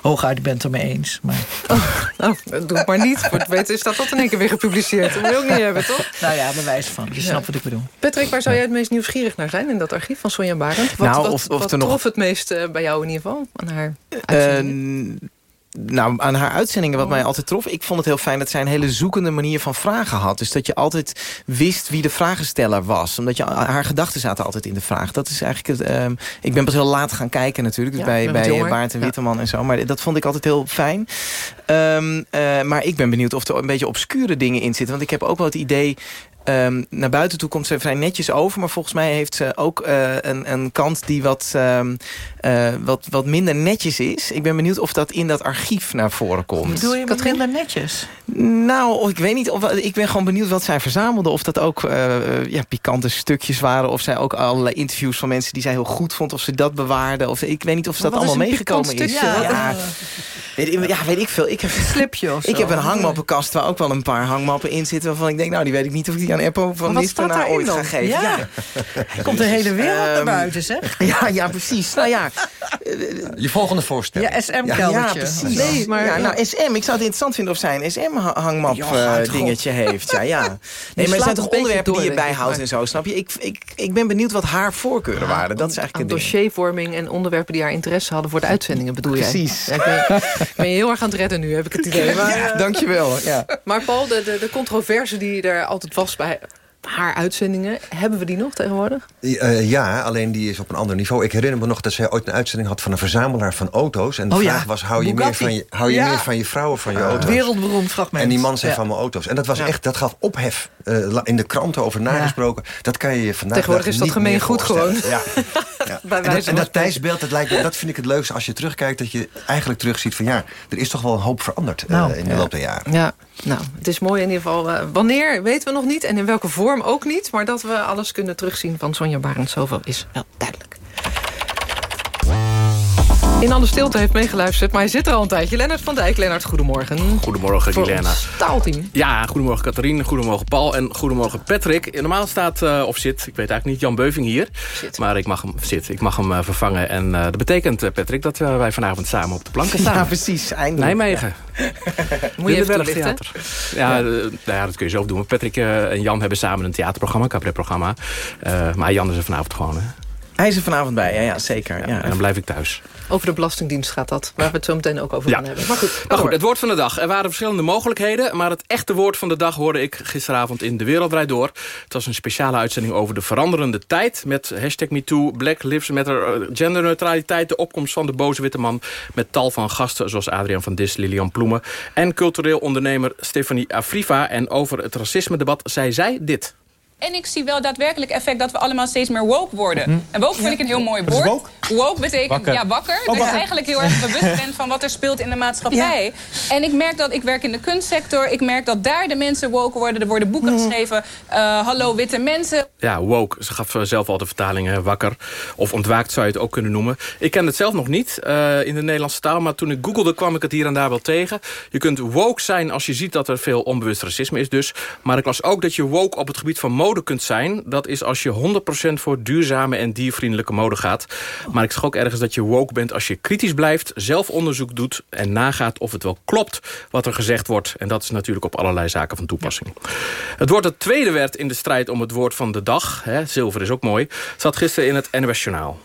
Hooguit, ik ben het er mee eens. Maar... Oh, nou, doe het maar niet. Voor het weten is dat tot in één keer weer gepubliceerd. Dat wil je ook niet hebben, toch? Nou ja, bewijs van. Je snapt wat ik bedoel. Patrick, waar zou jij het meest nieuwsgierig naar zijn in dat archief van Sonja Barend? Wat, nou, wat, of, of wat trof nog... het meest uh, bij jou in ieder geval? Aan haar uh, nou, aan haar uitzendingen, wat mij altijd trof... ik vond het heel fijn dat zij een hele zoekende manier van vragen had. Dus dat je altijd wist wie de vragensteller was. Omdat je, haar gedachten zaten altijd in de vraag. Dat is eigenlijk het... Um, ik ben pas heel laat gaan kijken natuurlijk. Dus ja, bij bij Baart en Witteman ja. en zo. Maar dat vond ik altijd heel fijn. Um, uh, maar ik ben benieuwd of er een beetje obscure dingen in zitten. Want ik heb ook wel het idee... Um, naar buiten toe komt ze vrij netjes over. Maar volgens mij heeft ze ook uh, een, een kant die wat, um, uh, wat, wat minder netjes is. Ik ben benieuwd of dat in dat archief naar voren komt. Bedoel je minder netjes? Nou, ik weet niet. Of, ik ben gewoon benieuwd wat zij verzamelde. Of dat ook uh, ja, pikante stukjes waren. Of zij ook allerlei interviews van mensen die zij heel goed vond. Of ze dat bewaarde. Of, ik weet niet of ze dat allemaal meegekomen is. Ja, ja. Weet, ik, ja, weet ik veel. Ik heb, Slipje of zo. Ik heb een hangmappenkast waar ook wel een paar hangmappen in zitten. Waarvan ik denk, nou die weet ik niet of ik die aan Apple van Nisternaar ooit dan? ga geven. Ja. ja. Komt de hele wereld um, naar buiten, zeg. Ja, ja, precies. Nou ja. Je volgende voorstel. Ja, SM-keldertje. Ja, precies. Nee, maar, ja, nou, SM, ik zou het interessant vinden of zij een SM-hangmap uh, dingetje heeft. Ja, ja. Nee, maar er zijn toch onderwerpen die je bijhoudt en zo, snap je? Ik, ik, ik ben benieuwd wat haar voorkeuren waren. Dat is eigenlijk het dossiervorming en onderwerpen die haar interesse hadden voor de uitzendingen, bedoel je? Precies. Ja, ik ben, ik ben je heel erg aan het redden nu, heb ik het idee. Maar, ja, dankjewel. Ja. Maar Paul, de, de, de controverse die er altijd was bij haar uitzendingen. Hebben we die nog tegenwoordig? Uh, ja, alleen die is op een ander niveau. Ik herinner me nog dat zij ooit een uitzending had van een verzamelaar van auto's. En de oh, vraag ja. was, hou je, meer van je, hou je ja. meer van je vrouw of van je uh, auto's? Wereldberoemd fragment. En die man zei van mijn auto's. En dat was echt, dat gaf ophef. Uh, in de kranten over nagesproken. Dat kan je je vandaag Tegenwoordig is dat gemeen goed gewoon. Ja. ja. en dat, en dat tijdsbeeld, dat, lijkt me, dat vind ik het leukste als je terugkijkt. Dat je eigenlijk terugziet van ja, er is toch wel een hoop veranderd nou, in de loop der jaren. Ja. Nou, het is mooi in ieder geval. Uh, wanneer weten we nog niet en in welke vorm ook niet. Maar dat we alles kunnen terugzien van Sonja Barend, zoveel is wel duidelijk. In alle stilte heeft meegeluisterd, maar hij zit er al een tijdje. Lennart van Dijk. Lennart, goedemorgen. Goedemorgen. Taalteam. Ja, goedemorgen Catharine, goedemorgen Paul en goedemorgen Patrick. Normaal staat, uh, of zit, ik weet eigenlijk niet, Jan Beuving hier. Zit. Maar ik mag hem, zit, ik mag hem uh, vervangen. En uh, dat betekent, Patrick, dat wij vanavond samen op de planken staan. Ja, precies. Eindelijk. Nijmegen. Moet je even Theater. Ja, nou ja, dat kun je zelf doen. Patrick en Jan hebben samen een theaterprogramma, een cabaretprogramma. maar Jan is er vanavond gewoon, hè? Hij is er vanavond bij, ja, ja zeker. Ja, ja. En dan blijf ik thuis. Over de Belastingdienst gaat dat, waar we het zo meteen ook over ja. gaan hebben. Maar goed, maar goed, het woord van de dag. Er waren verschillende mogelijkheden, maar het echte woord van de dag hoorde ik gisteravond in De Wereld Draait Door. Het was een speciale uitzending over de veranderende tijd met hashtag MeToo, Black Lives Matter, genderneutraliteit, de opkomst van de boze witte man met tal van gasten zoals Adriaan van Dis, Lilian Ploemen en cultureel ondernemer Stefanie Afriva. En over het racisme-debat zei zij dit. En ik zie wel daadwerkelijk effect dat we allemaal steeds meer woke worden. Hm. En woke vind ik een heel mooi woord. woke? Woke betekent Wakker. ja, wakker. Oh, dat je wakker. eigenlijk heel erg bewust bent van wat er speelt in de maatschappij. En ik merk dat ik werk in de kunstsector. Ik merk dat daar de mensen woke worden. Er worden boeken Hm. geschreven. eh, Hallo witte mensen. Ja, woke. Ze gaf eh, zelf al de vertalingen wakker. Of ontwaakt zou je het ook kunnen noemen. Ik ken het zelf nog niet eh, in de Nederlandse taal. Maar toen ik googelde kwam ik het hier en daar wel tegen. Je kunt woke zijn als je ziet dat er veel onbewust racisme is dus. Maar ik las ook dat je woke op het gebied van mode kunt zijn. Dat is als je 100% voor duurzame en diervriendelijke mode gaat. Maar ik zag ook ergens dat je woke bent als je kritisch blijft... zelf onderzoek doet en nagaat of het wel klopt wat er gezegd wordt. En dat is natuurlijk op allerlei zaken van toepassing. Het woord dat tweede werd in de strijd om het woord van de dag... Hè, zilver is ook mooi, zat gisteren in het NOS Journaal.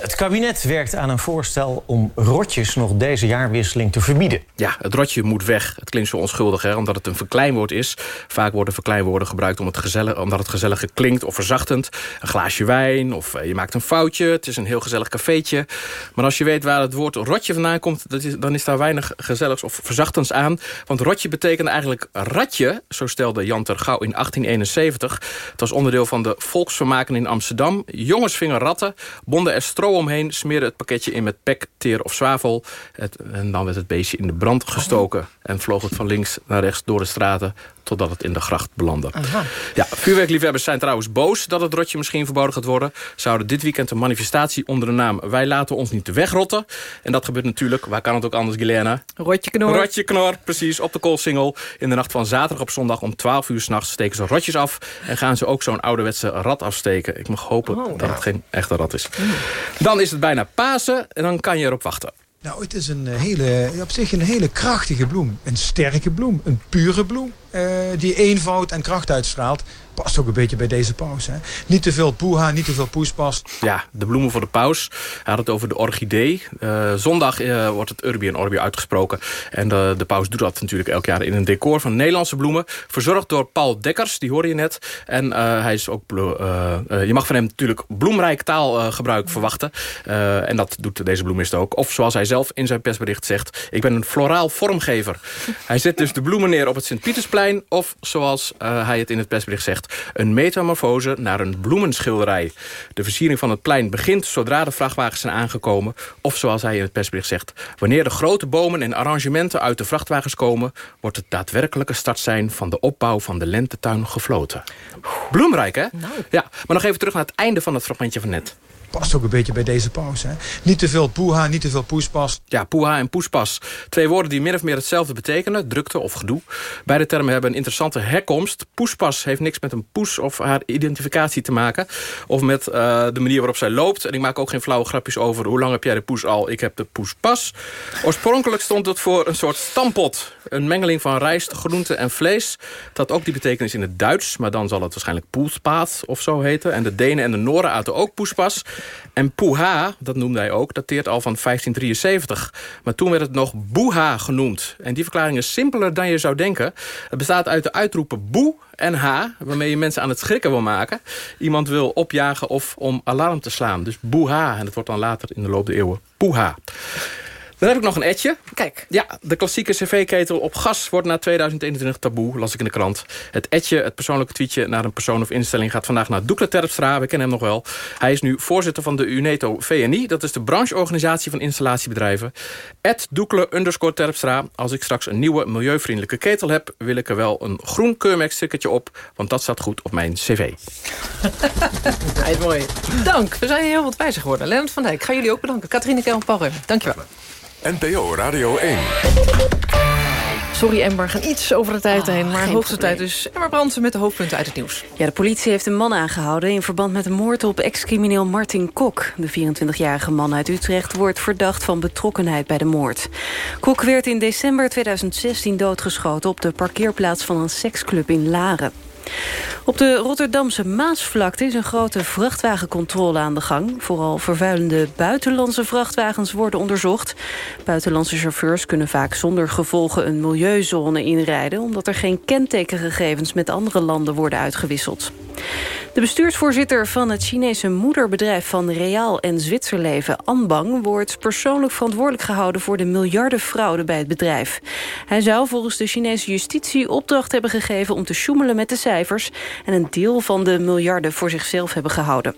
Het kabinet werkt aan een voorstel om rotjes nog deze jaarwisseling te verbieden. Ja, het rotje moet weg. Het klinkt zo onschuldig, omdat het een verkleinwoord is. Vaak worden verkleinwoorden gebruikt om het gezellig, omdat het gezellig klinkt of verzachtend. Een glaasje wijn of eh, je maakt een foutje. Het is een heel gezellig cafeetje. Maar als je weet waar het woord rotje vandaan komt... dan is daar weinig gezelligs of verzachtends aan. Want rotje betekende eigenlijk ratje, zo stelde Jan ter Gouw in 1871. Het was onderdeel van de volksvermaken in Amsterdam. Jongens vingen ratten, bonden er omheen... smeerden het pakketje in met pek, teer of zwavel. En dan werd het beestje in de brand gestoken... en vloog het van links naar rechts door de straten... totdat het in de gracht belandde. Ja, vuurwerkliefhebbers zijn trouwens boos dat het rotje misschien verboden gaat worden. Ze houden dit weekend een manifestatie onder de naam... Wij laten ons niet wegrotten. En dat gebeurt natuurlijk, waar kan het ook anders, Guilaine? Rotje knor. Rotje knor, precies, op de koolsingel. In de nacht van zaterdag op zondag om 12 uur s'nachts steken ze rotjes af... en gaan ze ook zo'n ouderwetse rat afsteken. Ik mag hopen Oh, dat het geen echte rat is. Dan is het bijna Pasen en dan kan je erop wachten. Nou, het is een eh, hele, op zich een hele krachtige bloem. Een sterke bloem, een pure bloem. Eh, die eenvoud en kracht uitstraalt. Past ook een beetje bij deze paus. Hè? Niet te veel poeha, niet te veel poespas. Ja, de bloemen voor de paus. Hij had het over de orchidee. Eh, zondag eh, wordt het Urbi en Orbi uitgesproken. En de, de paus doet dat natuurlijk elk jaar in een decor van Nederlandse bloemen. Verzorgd door Paul Dekkers, die hoorde je net. En hij is ook je mag van hem natuurlijk bloemrijk taalgebruik verwachten. En dat doet deze bloemist ook. Of zoals hij zelf in zijn persbericht zegt... ik ben een floraal vormgever. hij zet dus de bloemen neer op het Sint-Pietersplein... of zoals eh, hij het in het persbericht zegt... een metamorfose naar een bloemenschilderij. De versiering van het plein begint zodra de vrachtwagens zijn aangekomen... of zoals hij in het persbericht zegt... wanneer de grote bomen en arrangementen uit de vrachtwagens komen... wordt het daadwerkelijke startsein van de opbouw van de lentetuin gefloten. Bloemrijk, hè? Ja, maar nog even terug naar het einde van het fragmentje van net. Past ook een beetje bij deze paus. Hè? Niet te veel poeha, niet te veel poespas. Ja, poeha en poespas. Twee woorden die min of meer hetzelfde betekenen. Drukte of gedoe. Beide termen hebben een interessante herkomst. Poespas heeft niks met een poes of haar identificatie te maken. Of met eh, de manier waarop zij loopt. En ik maak ook geen flauwe grapjes over... hoe lang heb jij de poes al? Ik heb de poespas. Oorspronkelijk stond het voor een soort stampot. Een mengeling van rijst, groente en vlees. Had ook die betekenis in het Duits. Maar dan zal het waarschijnlijk poespaat of zo heten. En de Denen en de Noren aten ook poespas. En poeha, dat noemde hij ook, dateert al van 1573. Maar toen werd het nog boeha genoemd. En die verklaring is simpeler dan je zou denken. Het bestaat uit de uitroepen boe en ha, waarmee je mensen aan het schrikken wil maken. Iemand wil opjagen of om alarm te slaan. Dus boeha. En dat wordt dan later in de loop der eeuwen poeha. Dan heb ik nog een etje. Kijk. Ja, de klassieke cv-ketel op gas wordt na 2021 taboe, las ik in de krant. Het etje, het persoonlijke tweetje naar een persoon of instelling... gaat vandaag naar Doekle Terpstra, we kennen hem nog wel. Hij is nu voorzitter van de UNETO VNI. Dat is de brancheorganisatie van installatiebedrijven. Ed Doekle underscore Terpstra. Als ik straks een nieuwe milieuvriendelijke ketel heb... wil ik er wel een groen keurmerkstickertje op... want dat staat goed op mijn cv. Hij is mooi. Dank. We zijn heel wat wijzer geworden. Lennart van Dijk, ga jullie ook bedanken. Katrine Kelm-Parre, dankjewel. NPO Radio 1. Sorry Ember, gaan iets over de tijd heen. Maar hoogste probleem. tijd dus. Ember Brandsen met de hoofdpunten uit het nieuws. Ja, de politie heeft een man aangehouden in verband met de moord op ex-crimineel Martin Kok. De 24-jarige man uit Utrecht wordt verdacht van betrokkenheid bij de moord. Kok werd in december 2016 doodgeschoten op de parkeerplaats van een seksclub in Laren. Op de Rotterdamse Maasvlakte is een grote vrachtwagencontrole aan de gang. Vooral vervuilende buitenlandse vrachtwagens worden onderzocht. Buitenlandse chauffeurs kunnen vaak zonder gevolgen een milieuzone inrijden... omdat er geen kentekengegevens met andere landen worden uitgewisseld. De bestuursvoorzitter van het Chinese moederbedrijf van Real en Zwitserleven, Anbang, wordt persoonlijk verantwoordelijk gehouden voor de miljardenfraude bij het bedrijf. Hij zou volgens de Chinese justitie opdracht hebben gegeven om te sjoemelen met de cijfers en een deel van de miljarden voor zichzelf hebben gehouden.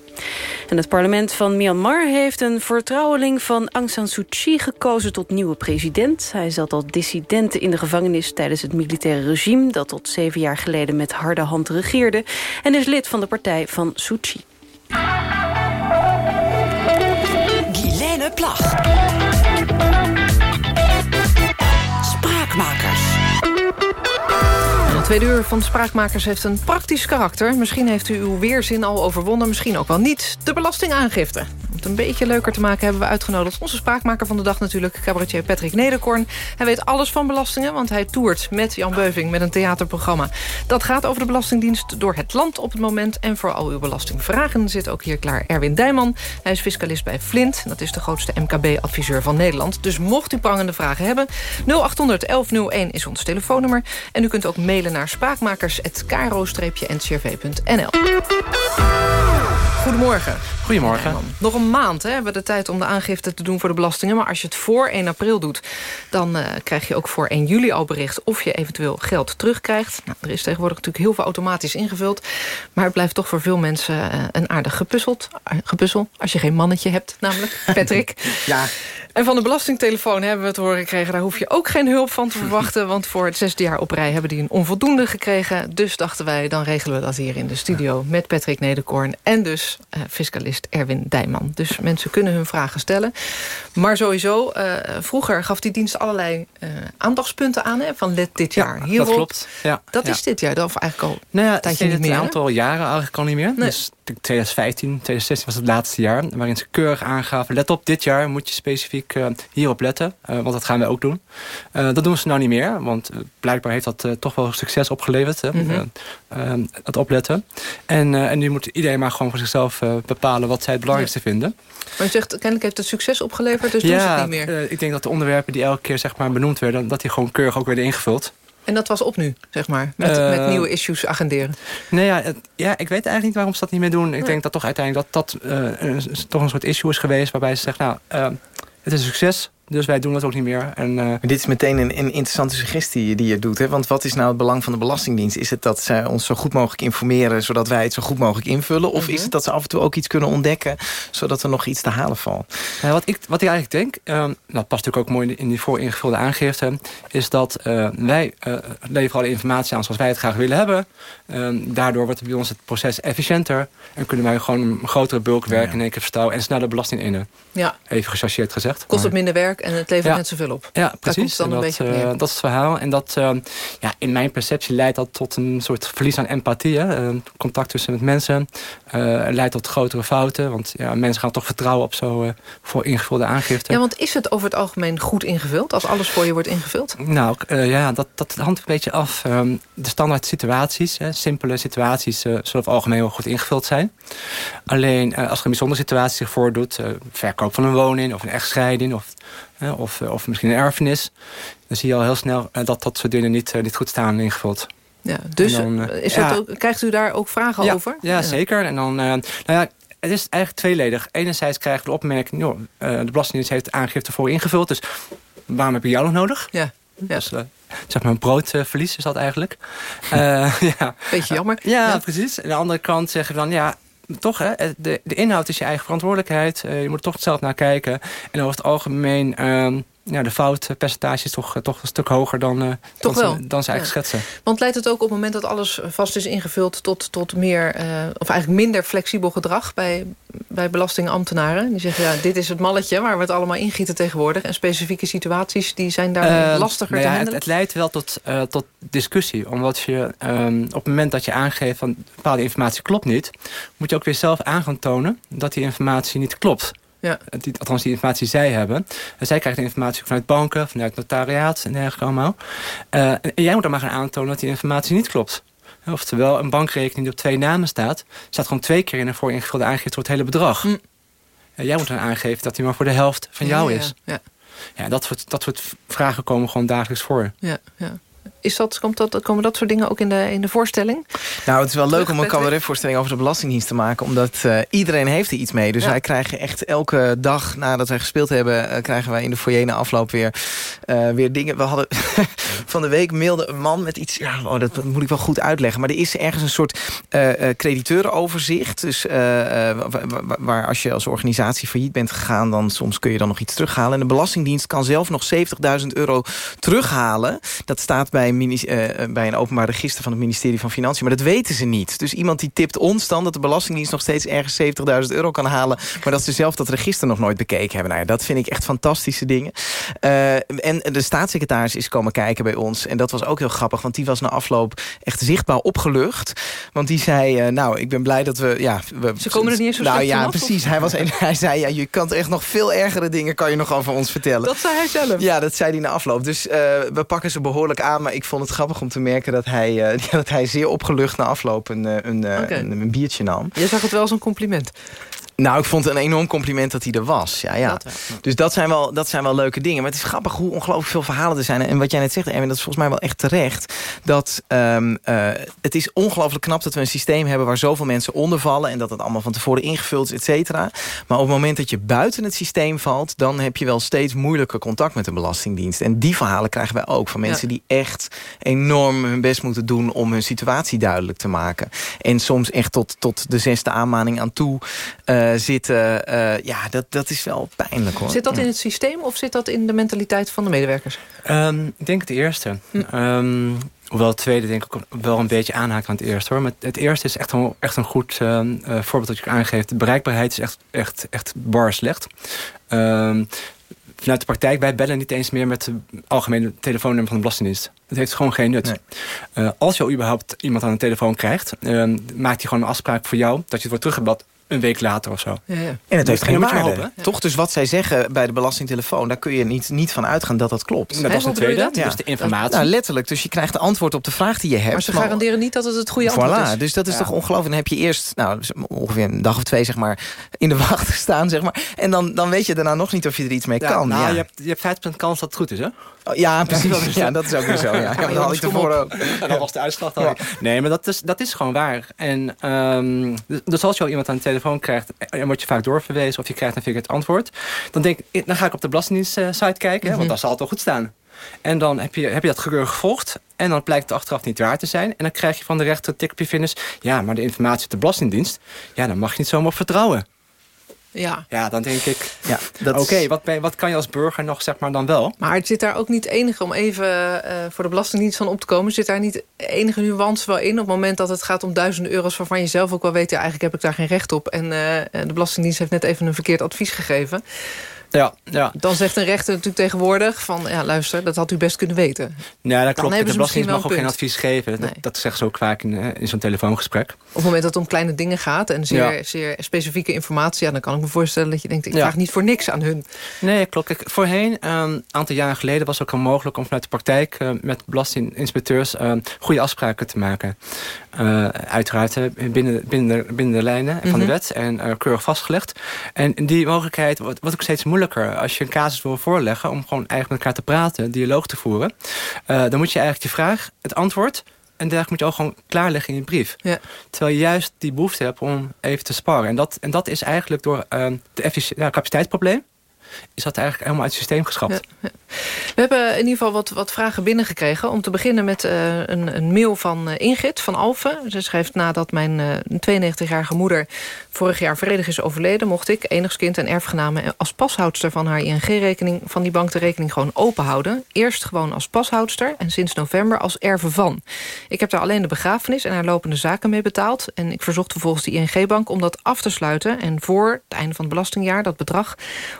En het parlement van Myanmar heeft een vertrouweling van Aung San Suu Kyi gekozen tot nieuwe president. Hij zat al dissidenten in de gevangenis tijdens het militaire regime dat tot zeven jaar geleden met harde hand regeerde en is lid van de partij van Suu. Tweede uur van Spraakmakers heeft een praktisch karakter. Misschien heeft u uw weerzin al overwonnen, misschien ook wel niet. De belastingaangifte. Om het een beetje leuker te maken hebben we uitgenodigd... onze spraakmaker van de dag natuurlijk, cabaretier Patrick Nederkorn. Hij weet alles van belastingen, want hij toert met Jan Beuving... met een theaterprogramma. Dat gaat over de Belastingdienst door het land op het moment... en voor al uw belastingvragen zit ook hier klaar Erwin Dijman. Hij is fiscalist bij Flint. Dat is de grootste MKB-adviseur van Nederland. Dus mocht u prangende vragen hebben... 0800 1101 is ons telefoonnummer. En u kunt ook mailen naar spraakmakers.kro-ncrv.nl. Goedemorgen. Goedemorgen. Nog een maand hè, hebben we de tijd om de aangifte te doen voor de belastingen. Maar als je het voor 1 april doet, dan uh, krijg je ook voor 1 juli al bericht... of je eventueel geld terugkrijgt. Nou, er is tegenwoordig natuurlijk heel veel automatisch ingevuld. Maar het blijft toch voor veel mensen uh, een aardig gepuzzeld, uh, gepuzzel. Als je geen mannetje hebt, namelijk, Patrick. ja. En van de belastingtelefoon hebben we het horen gekregen... daar hoef je ook geen hulp van te verwachten... want voor het zesde jaar op rij hebben die een onvoldoende gekregen. Dus dachten wij, dan regelen we dat hier in de studio... met Patrick Nederkoorn en dus uh, fiscalist Erwin Dijman. Dus mensen kunnen hun vragen stellen. Maar sowieso, uh, vroeger gaf die dienst allerlei uh, aandachtspunten aan... Hè, van let dit jaar ja, hierop. Dat klopt. Ja, dat ja. is dit jaar, of eigenlijk al nou ja, een tijdje niet meer. een aantal jaren eigenlijk al niet meer. Nee. Dus 2015, 2016 was het laatste jaar... waarin ze keurig aangaven, let op, dit jaar moet je specifiek uh, hierop letten. Uh, want dat gaan wij ook doen. Uh, dat doen ze nou niet meer, want blijkbaar heeft dat toch wel succes opgeleverd. Hè? Mm -hmm. het opletten. En, en nu moet iedereen maar gewoon voor zichzelf bepalen... wat zij het belangrijkste ja. vinden. Maar je zegt, kennelijk heeft het succes opgeleverd, dus ja, doen ze het niet meer. ik denk dat de onderwerpen die elke keer zeg maar, benoemd werden... dat die gewoon keurig ook werden ingevuld. En dat was op nu, zeg maar, met, uh, met nieuwe issues agenderen. Nee, ja, het, ja, ik weet eigenlijk niet waarom ze dat niet meer doen. Ik nee. denk dat toch uiteindelijk dat dat uh, toch een soort issue is geweest... waarbij ze zeggen, nou, uh, het is een succes... Dus wij doen dat ook niet meer. En, uh... maar dit is meteen een, een, interessante suggestie die je doet. Hè? Want wat is nou het belang van de Belastingdienst? Is het dat ze ons zo goed mogelijk informeren... zodat wij het zo goed mogelijk invullen? Of is het dat ze af en toe ook iets kunnen ontdekken... zodat er nog iets te halen valt? Nou, wat, ik, wat ik eigenlijk denk... Um, dat past natuurlijk ook mooi in die vooringevulde aangifte... is dat uh, wij leveren alle informatie aan zoals wij het graag willen hebben. Um, daardoor wordt bij ons het proces efficiënter... en kunnen wij gewoon een grotere bulk werk ja. in één keer verstouwen... en sneller belasting innen. Ja. Even gechargeerd gezegd. Kost het minder werk en het levert ja. net zoveel op. Ja, precies. Dan en een dat, uh, dat is het verhaal. En dat, uh, ja, in mijn perceptie leidt dat tot een soort verlies aan empathie. Hè? Uh, contact tussen met mensen. leidt tot grotere fouten. Want ja, mensen gaan toch vertrouwen op zo voor ingevulde aangifte. Ja, want is het over het algemeen goed ingevuld? Als alles voor je wordt ingevuld? Nou, ja, dat, dat hangt een beetje af. Um, de standaard situaties, hè, simpele situaties... zullen over het algemeen wel goed ingevuld zijn. Alleen als er een bijzondere situatie zich voordoet... verkoop van een woning of een echtscheiding... of of, of misschien een erfenis. Dan zie je al heel snel dat dat soort dingen niet, niet goed staan ingevuld. Ja, dus dan, is ja, ook, krijgt u daar ook vragen ja, over? Ja, ja, zeker. En dan, uh, nou ja, het is eigenlijk tweeledig. Enerzijds krijgen we de opmerking... Joh, uh, de Belastingdienst heeft aangifte voor ingevuld... dus waarom heb je jou nog nodig? Ja. Ja. Dus, uh, zeg maar een broodverlies is dat eigenlijk. ja. Beetje jammer. Ja, ja, precies. Aan de andere kant zeggen we dan... ja toch, hè, de, de inhoud is je eigen verantwoordelijkheid. Uh, je moet er toch zelf naar kijken. En over het algemeen... Uh, ja, de foutpercentage is toch, toch een stuk hoger dan, uh, toch dan, wel. Ze, dan ze eigenlijk ja. schetsen. Want leidt het ook op het moment dat alles vast is ingevuld... tot, tot meer, uh, of eigenlijk minder flexibel gedrag bij, bij belastingambtenaren? Die zeggen, ja, dit is het malletje waar we het allemaal ingieten tegenwoordig... en specifieke situaties die zijn daar uh, lastiger nou ja, te handelen? Het, het, leidt wel tot, tot discussie. Omdat je um, op het moment dat je aangeeft... van bepaalde informatie klopt niet... moet je ook weer zelf aan gaan tonen dat die informatie niet klopt. Ja. Die, althans, die informatie zij hebben. En zij krijgen de informatie vanuit banken, vanuit notariaat en dergelijke allemaal. Uh, en jij moet dan maar gaan aantonen dat die informatie niet klopt. Oftewel, een bankrekening die op twee namen staat... staat gewoon twee keer in een voor ingevulde aangifte voor het hele bedrag. Mm. En jij moet dan aangeven dat die maar voor de helft van jou ja, is. Ja, ja. dat, soort, dat soort vragen komen gewoon dagelijks voor. Ja, ja. Is dat, komt dat, komen dat soort dingen ook in de, in de voorstelling? Nou, het is wel leuk om een cabaretvoorstelling over de Belastingdienst te maken. Omdat eh, iedereen heeft er iets mee. Dus Ja. wij krijgen echt elke dag nadat wij gespeeld hebben... eh, krijgen wij in de foyer na afloop weer, eh, weer dingen. We hadden van de week mailde een man met iets... Ja, oh, dat moet ik wel goed uitleggen. Maar er is ergens een soort crediteurenoverzicht. Dus wa- wa- wa- waar als je als organisatie failliet bent gegaan... dan soms kun je dan nog iets terughalen. En de Belastingdienst kan zelf nog 70.000 euro terughalen. Dat staat bij, een minis- eh, bij een openbaar register van het ministerie van Financiën. Maar dat weten ze niet. Dus iemand die tipt ons dan dat de Belastingdienst nog steeds ergens 70.000 euro kan halen. Maar dat ze zelf dat register nog nooit bekeken hebben. Nou ja, dat vind ik echt fantastische dingen. Eh, en de staatssecretaris is komen kijken bij ons. En dat was ook heel grappig. Want die was na afloop echt zichtbaar opgelucht. Want die zei, eh, nou, ik ben blij dat we... Ja, we Ze komen er niet eens zo Nou ja, of? precies. Hij, was, hij zei, ja, je kan echt nog veel ergere dingen kan je nog over ons vertellen. Dat zei hij zelf. Ja, dat zei hij na afloop. Dus eh, we pakken ze behoorlijk aan. Maar ik vond het grappig om te merken dat hij, eh, dat hij zeer opgelucht na afloop een, eh, een, eh, een, een biertje nam. Je zag het wel als een compliment. Nou, ik vond het een enorm compliment dat hij er was. Ja, ja. Dus dat zijn, wel, dat zijn wel leuke dingen. Maar het is grappig hoe ongelooflijk veel verhalen er zijn. En wat jij net zegt, Erwin, dat is volgens mij wel echt terecht. Dat ehm, eh, het is ongelooflijk knap dat we een systeem hebben... waar zoveel mensen onder vallen... en dat het allemaal van tevoren ingevuld is, et cetera. Maar op het moment dat je buiten het systeem valt... dan heb je wel steeds moeilijker contact met de Belastingdienst. En die verhalen krijgen wij ook van mensen die echt enorm hun best moeten doen... om hun situatie duidelijk te maken. En soms echt tot, tot de zesde aanmaning aan toe eh, zitten. Eh, ja, dat, dat is wel pijnlijk hoor. Zit dat in het systeem of zit dat in de mentaliteit van de medewerkers? Ehm, ik denk het eerste. Ehm, hoewel het tweede denk ik wel een beetje aanhaakt aan het eerste. Hoor. Maar het eerste is echt een, echt een goed ehm, eh, voorbeeld dat je aangeeft. De bereikbaarheid is echt, echt, echt bar slecht. Ehm, vanuit de praktijk, wij bellen niet eens meer met de algemene telefoonnummer van de Belastingdienst. Dat heeft gewoon geen nut. Eh, als je al überhaupt iemand aan de telefoon krijgt, ehm, maakt hij gewoon een afspraak voor jou dat je het wordt teruggebeld een week later of zo. Ja, ja. En het heeft geen waarde. hopen, Toch? Dus wat zij zeggen bij de belastingtelefoon... daar kun je niet, niet van uitgaan dat dat klopt. Nou, dat is de tweede. Dus de informatie. Nou, letterlijk. Dus je krijgt de antwoord op de vraag die je hebt. Maar ze garanderen niet dat het het goede antwoord is. Voilà, dus dat is Ja. toch ongelooflijk. Dan heb je eerst nou, ongeveer een dag of twee zeg maar, in de wacht gestaan. Zeg maar. En dan, dan weet je daarna nog niet of je er iets mee Ja, kan. nou, ja. je, hebt, je hebt 5% kans dat het goed is, hè? Oh, ja, precies. dat is- Ja, dat is ook weer zo. Ja. Ja, dat had ik tevoren ook. En dat was de uitslag dan. Nee, maar dat is, dat is gewoon waar. En ehm, dus- als je al iemand aan de telefoon krijgt... en word je vaak doorverwezen of je krijgt een verkeerd antwoord... dan, denk ik, dan ga ik op de Belastingdienst-site kijken, hè, want daar zal het wel goed staan. En dan heb je, heb je dat gekeurig gevolgd. En dan blijkt het achteraf niet waar te zijn. En dan krijg je van de rechter tik op je vingers... ja, maar de informatie op de Belastingdienst... ja, daar mag je niet zomaar op vertrouwen. Ja. Ja, dan denk ik... Ja, Oké, wat, wat kan je als burger nog zeg maar dan wel? Maar het zit daar ook niet enige, om even eh, voor de Belastingdienst van op te komen... zit daar niet enige nuance wel in op het moment dat het gaat om duizenden euro's... waarvan je zelf ook wel weet, ja, eigenlijk heb ik daar geen recht op... en eh, de Belastingdienst heeft net even een verkeerd advies gegeven. Ja, ja. Dan zegt een rechter natuurlijk tegenwoordig van... ja, luister, dat had u best kunnen weten. Ja, dat klopt. hebben De Belastingdienst mag ook een geen advies geven. Dat, dat zeggen ze ook vaak in, eh, in zo'n telefoongesprek. Op het moment dat het om kleine dingen gaat en zeer, Ja. zeer specifieke informatie... ja, dan kan ik me voorstellen dat je denkt, ik Ja. vraag niet voor niks aan hun. Nee, klopt. Kijk, voorheen, een aantal jaren geleden... was het ook al mogelijk om vanuit de praktijk... eh, met belastinginspecteurs eh, goede afspraken te maken. Eh, uiteraard binnen, binnen, de, binnen de lijnen van de Mhm. wet en keurig vastgelegd. En die mogelijkheid wordt, wordt ook steeds moeilijker. Als je een casus wil voorleggen om gewoon eigenlijk met elkaar te praten... dialoog te voeren... eh, dan moet je eigenlijk je vraag, het antwoord... en dergelijke moet je ook gewoon klaarleggen in je brief. Ja. Terwijl je juist die behoefte hebt om even te sparren. En dat, en dat is eigenlijk door eh de ja, capaciteitsprobleem... is dat eigenlijk helemaal uit het systeem geschrapt. We hebben in ieder geval wat, wat vragen binnengekregen. Om te beginnen met eh, een, een mail van eh, Ingrid van Alphen. Ze schrijft nadat mijn eh, 92-jarige moeder vorig jaar vredig is overleden... mocht ik, enigskind en erfgename als pashoudster van haar ING-rekening... van die bank de rekening gewoon open houden. Eerst gewoon als pashoudster en sinds november als erve van. Ik heb daar alleen de begrafenis en haar lopende zaken mee betaald. En ik verzocht vervolgens de ING-bank om dat af te sluiten... en voor het einde van het belastingjaar dat bedrag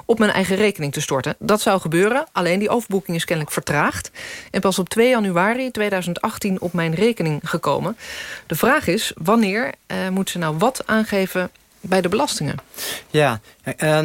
op mijn eigen rekening te storten. Dat zou gebeuren, alleen die overboeking is kennelijk vertraagd... en pas op 2 januari 2018 op mijn rekening gekomen. De vraag is, wanneer eh, moet ze nou wat aangeven bij de belastingen? Ja, eh,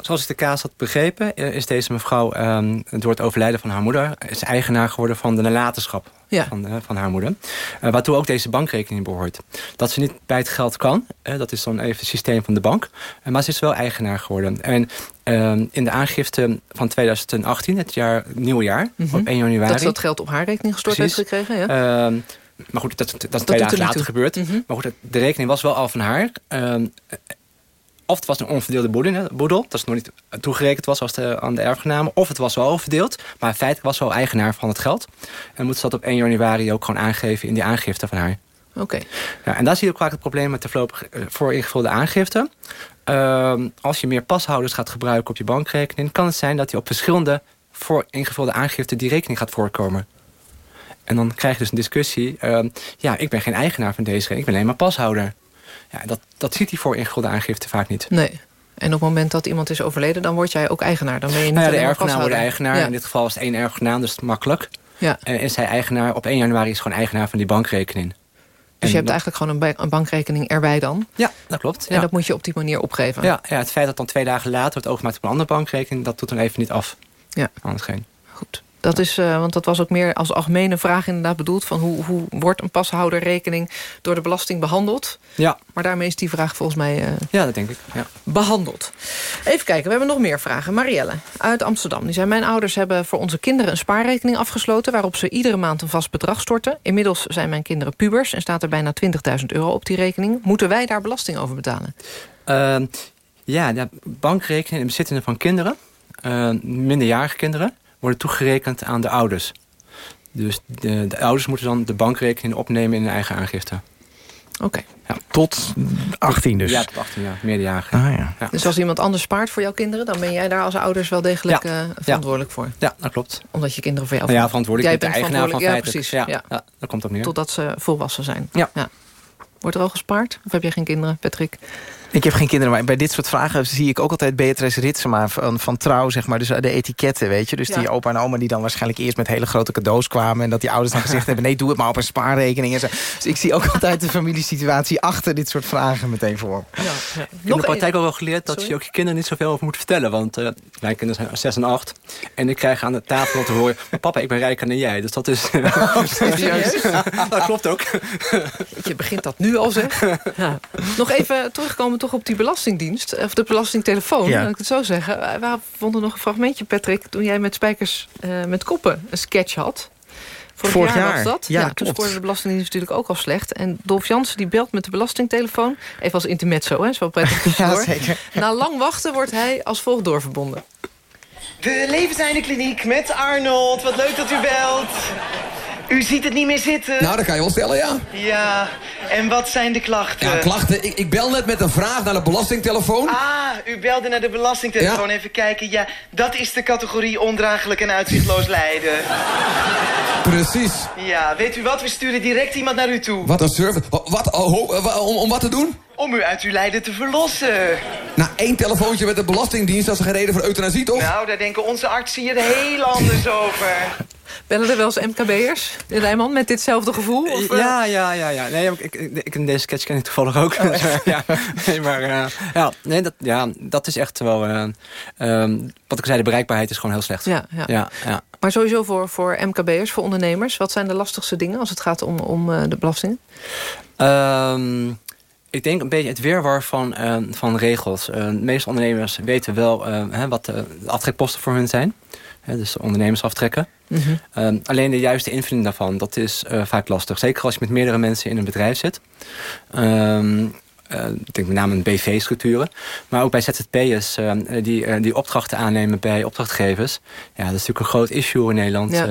zoals ik de kaas had begrepen... eh, is deze mevrouw ehm, door het overlijden van haar moeder... is eigenaar geworden van de nalatenschap Ja. van, eh, van haar moeder. Eh, waartoe ook deze bankrekening behoort. Dat ze niet bij het geld kan, dat is dan even het systeem van de bank. Maar ze is wel eigenaar geworden. En ehm, in de aangifte van 2018, het jaar, nieuwe jaar, Mhm. op 1 januari... Dat ze dat geld op haar rekening gestort Precies. heeft gekregen, ja. Ehm, maar goed, dat, dat, is doet twee dagen later toe. Mhm. gebeurd. Maar goed, de rekening was wel al van haar. Of het was een onverdeelde boedel, boedel dat het nog niet toegerekend was als de, aan de erfgenamen. Of het was wel verdeeld, maar feitelijk was ze wel eigenaar van het geld. En moet ze dat op 1 januari ook gewoon aangeven in die aangifte van haar. Oké. Ja, en daar zie je ook vaak het probleem met de voorlopig eh, voor ingevulde aangifte. Ehm, als je meer pashouders gaat gebruiken op je bankrekening... kan het zijn dat je op verschillende voor ingevulde aangiften die rekening gaat voorkomen. En dan krijg je dus een discussie. ehm, ja, ik ben geen eigenaar van deze rekening, ik ben alleen maar pashouder. Ja, dat, dat ziet die voor ingevulde aangifte vaak niet. Nee. En op het moment dat iemand is overleden, dan word jij ook eigenaar. Dan ben je niet Nou ja, de erfgenaam wordt eigenaar. Ja. In dit geval is het één erfgenaam, dus het is makkelijk. Ja. En is hij eigenaar, op 1 januari is gewoon eigenaar van die bankrekening. Dus je hebt eigenlijk gewoon een, ba- een bankrekening erbij dan. Ja, dat klopt. En ja. dat moet je op die manier opgeven. Ja, ja, het feit dat dan twee dagen later wordt overgemaakt op een andere bankrekening... dat doet dan even niet af Ja. aan hetgeen. Dat is, eh, want dat was ook meer als algemene vraag inderdaad bedoeld... van hoe, hoe wordt een pashouderrekening door de belasting behandeld? Ja. Maar daarmee is die vraag volgens mij eh, Ja, dat denk ik. Ja. behandeld. Even kijken, we hebben nog meer vragen. Marielle uit Amsterdam. Die zei, mijn ouders hebben voor onze kinderen een spaarrekening afgesloten... waarop ze iedere maand een vast bedrag storten. Inmiddels zijn mijn kinderen pubers en staat er bijna 20.000 euro op die rekening. Moeten wij daar belasting over betalen? Ehm, ja, de bankrekeningen in bezittingen van kinderen... eh, minderjarige kinderen... worden toegerekend aan de ouders. Dus de, de ouders moeten dan de bankrekening opnemen in hun eigen aangifte. Oké. Ja. Tot 18 dus? Ja, tot 18 jaar, meerderjarige. Ah, ja. Dus als iemand anders spaart voor jouw kinderen... dan ben jij daar als ouders wel degelijk Ja. eh, verantwoordelijk voor? Ja, dat klopt. Omdat je kinderen voor jou... Nou ja, verantwoordelijk. Jij Je bent eigenaar van. Ja, precies. Ja, ja, dat komt op neer. Totdat ze volwassen zijn. Ja. Wordt er al gespaard? Of heb jij geen kinderen, Patrick? Ik heb geen kinderen, maar bij dit soort vragen zie ik ook altijd Beatrice Ritsema van, van Trouw, zeg maar. Dus de etiketten, weet je. Dus Ja. die opa en oma die dan waarschijnlijk eerst met hele grote cadeaus kwamen... en dat die ouders dan gezegd hebben, nee, doe het maar op een spaarrekening. En zo. Dus ik zie ook altijd de familiesituatie achter dit soort vragen meteen voor. Ja, ja. Ik heb in de praktijk al wel geleerd dat je ook je kinderen niet zoveel over moet vertellen. Want eh, mijn kinderen zijn 6 en 8. En ik krijg aan de tafel te horen... papa, ik ben rijker dan jij. Dus dat is... serieus? Ja, dat klopt ook. Je begint dat nu al, zeg. Ja. Nog even terugkomen toch op die belastingdienst. Of de belastingtelefoon, Ja. laat ik het zo zeggen. We vonden nog een fragmentje, Patrick... toen jij met Spijkers eh, met Koppen een sketch had. Vorig, Vorig jaar, jaar. was dat. Ja, toen klopt. scoorde de Belastingdienst natuurlijk ook al slecht. En Dolf Jansen die belt met de belastingtelefoon. Even als intermezzo, hè, zo prettig tussendoor. zeker. Na lang wachten wordt hij als volgt doorverbonden. De Levenseinde Kliniek met Arnold. Wat leuk dat u belt. U ziet het niet meer zitten. Nou, dat kan je wel stellen, ja. Ja, en wat zijn de klachten? Ja, klachten. Ik, ik bel net met een vraag naar de belastingtelefoon. Ah, u belde naar de belastingtelefoon. Even kijken. Ja, dat is de categorie ondraaglijk en uitzichtloos lijden. Precies. Ja, weet u wat? We sturen direct iemand naar u toe. Wat een service. Wa- Wat, om, om wat te doen? Om u uit uw lijden te verlossen. Nou, één telefoontje met de Belastingdienst, dat is geen reden voor euthanasie, toch? Nou, daar denken onze artsen hier heel anders over. Bellen er wel eens MKB'ers in Rijnmond met ditzelfde gevoel? Of, eh? Ja, ja, ja, ja. Nee, ik, ik, in deze sketch ken ik toevallig ook. Oh, ja, nee, maar eh, ja, nee, dat, ja, dat is echt wel... eh, ehm, wat ik zei, de bereikbaarheid is gewoon heel slecht. Ja, ja. ja, ja. Maar sowieso voor, voor MKB'ers, voor ondernemers... wat zijn de lastigste dingen als het gaat om, om de belastingen? Ehm, ik denk een beetje het weerwar van, van regels. De meeste ondernemers weten wel hè, wat de aftrekposten voor hun zijn. Hè, dus ondernemers aftrekken. Mhm. Ehm, alleen de juiste invulling daarvan, dat is eh, vaak lastig. Zeker als je met meerdere mensen in een bedrijf zit. Ehm, eh, ik denk met name aan BV-structuren. Maar ook bij ZZP'ers eh, die, eh, die opdrachten aannemen bij opdrachtgevers. Ja, dat is natuurlijk een groot issue in Nederland. Ja.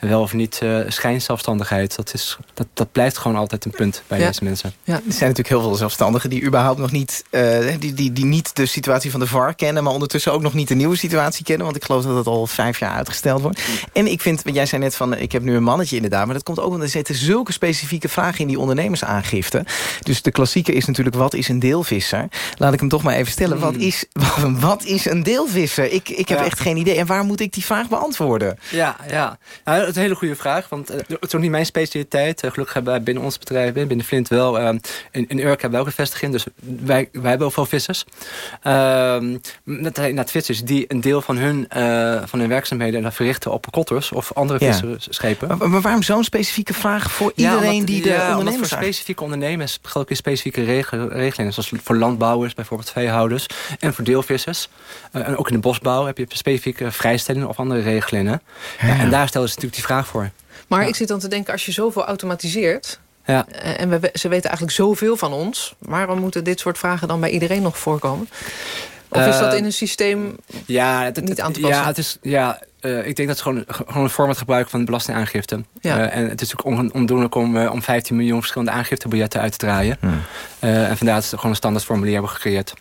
Eh, wel of niet eh schijnzelfstandigheid. Dat, is, dat, dat blijft gewoon altijd een punt bij Ja. deze mensen. Ja. Er zijn natuurlijk heel veel zelfstandigen die überhaupt nog niet, eh, die, die, die niet de situatie van de VAR kennen, maar ondertussen ook nog niet de nieuwe situatie kennen. Want ik geloof dat het al vijf jaar uitgesteld wordt. En ik vind, want jij zei net van, ik heb nu een mannetje inderdaad, maar dat komt ook omdat er zitten zulke specifieke vragen in die ondernemersaangifte. Dus de klassieker is natuurlijk wat is een deelvisser? Laat ik hem toch maar even stellen. Wat, Hmm. is, wat is een deelvisser? Ik, ik heb Ja. echt geen idee. En waar moet ik die vraag beantwoorden? Ja, ja. Nou, dat is een hele goede vraag. Want eh, het is ook niet mijn specialiteit. Eh, gelukkig hebben wij binnen ons bedrijf, binnen Flint wel... eh, in, in Urk hebben we ook een vestiging. Dus wij, wij hebben ook veel vissers. Ehm dat zijn inderdaad vissers die een deel van hun, eh, van hun werkzaamheden... verrichten op kotters of andere Ja. visserschepen. Maar, maar waarom zo'n specifieke vraag voor iedereen omdat- die de ja, ondernemers voor specifieke ondernemers in specifieke regel- regelingen. Zoals voor landbouwers, bijvoorbeeld veehouders. En voor deelvissers. Eh, en ook in de bosbouw heb je specifieke vrijstellingen of andere regelingen. Ja, en daar stellen ze natuurlijk die vraag voor. Maar ik zit dan te denken, als je zoveel automatiseert... Ja. eh, en we, ze weten eigenlijk zoveel van ons... waarom moeten dit soort vragen dan bij iedereen nog voorkomen? Of is dat Eh, in een systeem Ja, het, niet aan te passen? Ja, het is, ja eh, ik denk dat het gewoon, gewoon een format gebruiken van de belastingaangifte. Ja. Eh, en het is on, ondoenlijk om, eh, om 15 miljoen verschillende aangiftebiljetten uit te draaien. Hmm. En vandaar dat ze gewoon een standaard formulier hebben gecreëerd.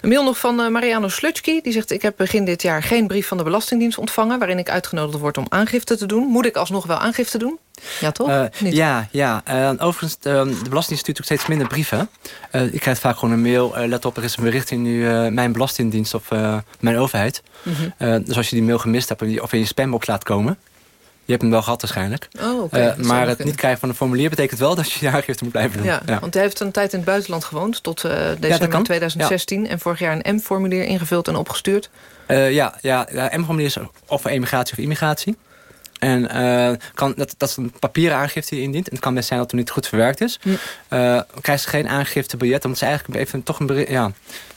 Een mail nog van Mariano Slutski. Die zegt, ik heb begin dit jaar geen brief van de Belastingdienst ontvangen... waarin ik uitgenodigd word om aangifte te doen. Moet ik alsnog wel aangifte doen? Ja, toch? Eh, ja, ja. Eh, overigens, eh, de Belastingdienst stuurt ook steeds minder brieven. Eh ik krijg vaak gewoon een mail. let op, er is een bericht in nu, mijn Belastingdienst of mijn overheid. Mhm. Dus als je die mail gemist hebt of in je spambox laat komen... je hebt hem wel gehad waarschijnlijk. Oh, maar het kunnen. niet krijgen van een formulier... betekent wel dat je je aangifte moet blijven doen. Ja, want hij heeft een tijd in het buitenland gewoond... tot dat december kan. 2016. En vorig jaar een M-formulier ingevuld en opgestuurd. Ja, ja, ja M-formulier is of voor emigratie of immigratie. En eh, kan, dat, dat is een papieren aangifte die je indient. En het kan best zijn dat het niet goed verwerkt is. Eh, dan krijgt ze geen aangiftebiljet. Omdat ze eigenlijk even toch een bericht... Ja,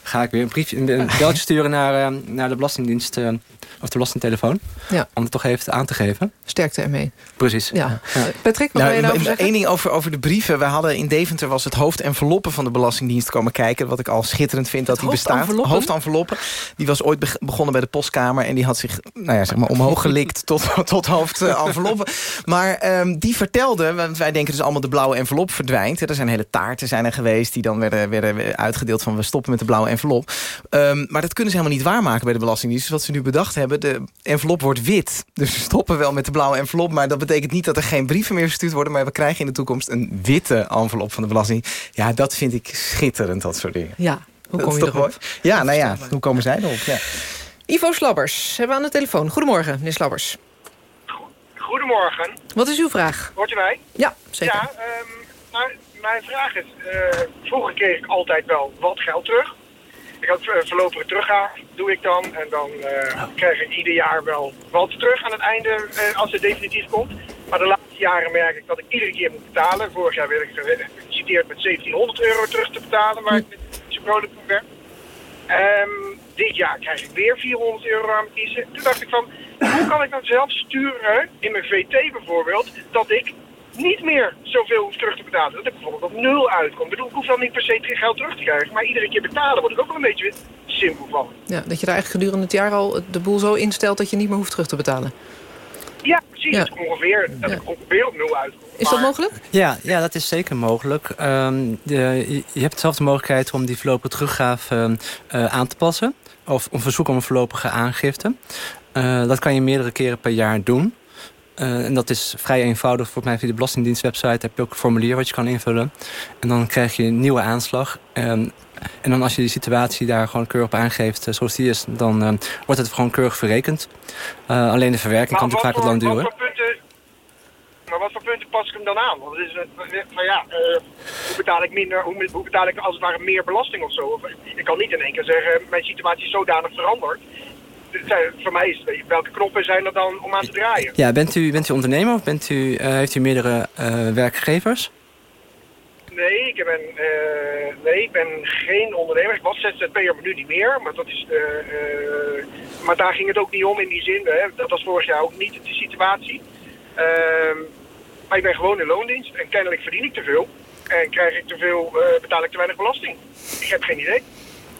ga ik weer een briefje, een, een beltje sturen naar, eh, naar de Belastingdienst... eh, of de belastingtelefoon. Ja. Om het toch even aan te geven. Sterkte ermee. Precies. Ja. Patrick, wat wil je? Eén ding over, over de brieven. We hadden in Deventer was het hoofdenveloppen van de Belastingdienst komen kijken. Wat ik al schitterend vind dat die bestaat. hoofdenveloppen? Hoofdenveloppen. Die was ooit beg- begonnen bij de postkamer. En die had zich nou ja, zeg maar, omhoog gelikt tot, tot hoofdenveloppen. Maar ehm, die vertelde, want wij denken dus allemaal de blauwe envelop verdwijnt. Er zijn hele taarten zijn er geweest die dan werden, werden uitgedeeld van we stoppen met de blauwe envelop. Ehm, maar dat kunnen ze helemaal niet waarmaken bij de Belastingdienst. Dus wat ze nu bedacht hebben, de envelop wordt wit. Dus we stoppen wel met de blauwe envelop. Maar dat betekent niet dat er geen brieven meer verstuurd worden. Maar we krijgen in de toekomst een witte envelop van de Belastingdienst. Ja, dat vind ik schitterend, dat soort dingen. Ja, hoe kom je toch erop? mooi? Ja, nou ja, hoe komen zij erop? Ja. Ivo Slabbers, hebben we aan de telefoon. Goedemorgen, meneer Slabbers. Goedemorgen. Wat is uw vraag? Hoort u mij? Ja, zeker. Ja, ehm, nou, mijn vraag is... eh, vroeger kreeg ik altijd wel wat geld terug. Ik had eh, voorlopige teruggaan, doe ik dan. En dan eh, krijg ik ieder jaar wel wat terug aan het einde, eh, als het definitief komt. Maar de laatste jaren merk ik dat ik iedere keer moet betalen. Vorig jaar werd ik ge- geciteerd met 1700 euro terug te betalen, waar ik met zo vrolijk op werk. Ehm, dit jaar krijg ik weer 400 euro aan kiezen. Toen dacht ik van, hoe kan ik nou zelf sturen, in mijn VT bijvoorbeeld, dat ik niet meer zoveel hoef terug te betalen. Dat ik bijvoorbeeld op nul uitkom. Ik bedoel, ik hoef dan niet per se geen geld terug te krijgen. Maar iedere keer betalen wordt ik ook wel een beetje simpel van. Ja, dat je daar eigenlijk gedurende het jaar al de boel zo instelt... dat je niet meer hoeft terug te betalen. Ja, precies. Ja. Ongeveer, dat ik ongeveer op nul uitkom. Is dat mogelijk? Ja, ja, dat is zeker mogelijk. Ehm, de, je- hebt zelf de mogelijkheid om die voorlopige teruggave eh, aan te passen. Of een verzoek om een voorlopige aangifte. Eh, dat kan je meerdere keren per jaar doen. Eh, en dat is vrij eenvoudig. Volgens mij via de Belastingdienstwebsite heb je ook een formulier wat je kan invullen. En dan krijg je een nieuwe aanslag. Ehm, en dan als je die situatie daar gewoon keurig op aangeeft eh, zoals die is... dan ehm, wordt het gewoon keurig verrekend. Eh, alleen de verwerking kan natuurlijk vaak wat lang duren. maar wat voor punten pas ik hem dan aan? Want het is, van ja, hoe betaal ik minder, hoe, hoe betaal ik als het ware meer belasting of zo? Of, ik kan niet in één keer zeggen, mijn situatie is zodanig veranderd. Voor mij is het, welke knoppen zijn er dan om aan te draaien? Ja, bent u, bent u ondernemer of bent u, eh, heeft u meerdere eh, werkgevers? Nee, ik ben, eh, nee, ik ben geen ondernemer. Ik was ZZP'er, maar nu niet meer. Maar, dat is, maar daar ging het ook niet om in die zin. Hè. Dat was vorig jaar ook niet de situatie. Ehm, maar ik ben gewoon in loondienst. En kennelijk verdien ik te veel. En krijg ik te veel, betaal ik te weinig belasting. Ik heb geen idee.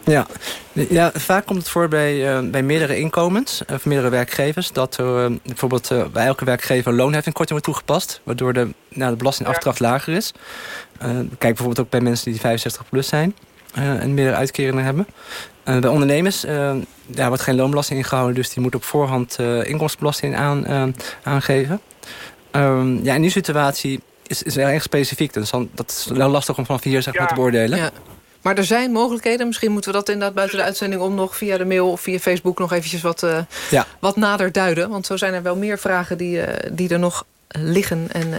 Ja. ja, vaak komt het voor bij, eh, bij meerdere inkomens, of meerdere werkgevers, dat er eh, bijvoorbeeld eh, bij elke werkgever een loonheffingkorting wordt toegepast, waardoor de, nou, de belastingafdracht lager is. Eh, kijk bijvoorbeeld ook bij mensen die 65 plus zijn eh, en meerdere uitkeringen hebben. Eh, bij ondernemers eh, ja, wordt geen loonbelasting ingehouden, dus die moet op voorhand eh, inkomstenbelasting aan, eh, aangeven. Ehm, ja, in die situatie is, is wel erg specifiek, dus dan, dat is wel lastig om vanaf hier zeg maar, Ja. te beoordelen. Ja. Maar er zijn mogelijkheden. Misschien moeten we dat inderdaad buiten de uitzending om nog via de mail of via Facebook nog eventjes wat, uh, ja. wat nader duiden. Want zo zijn er wel meer vragen die, uh, die er nog liggen. En uh,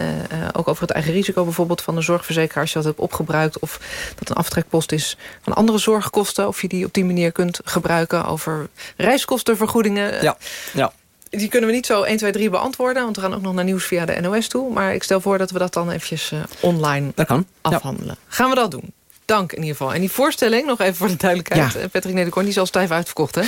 ook over het eigen risico bijvoorbeeld van de zorgverzekeraar... als je dat hebt opgebruikt. Of dat een aftrekpost is van andere zorgkosten. Of je die op die manier kunt gebruiken. Over reiskostenvergoedingen. Ja, ja. Die kunnen we niet zo 1, 2, 3 beantwoorden. Want we gaan ook nog naar nieuws via de NOS toe. Maar ik stel voor dat we dat dan eventjes uh, online dat kan. afhandelen. Ja. Gaan we dat doen? Dank in ieder geval. En die voorstelling, nog even voor de duidelijkheid... Ja. Patrick Nederkorn, die is al stijf uitverkocht, hè?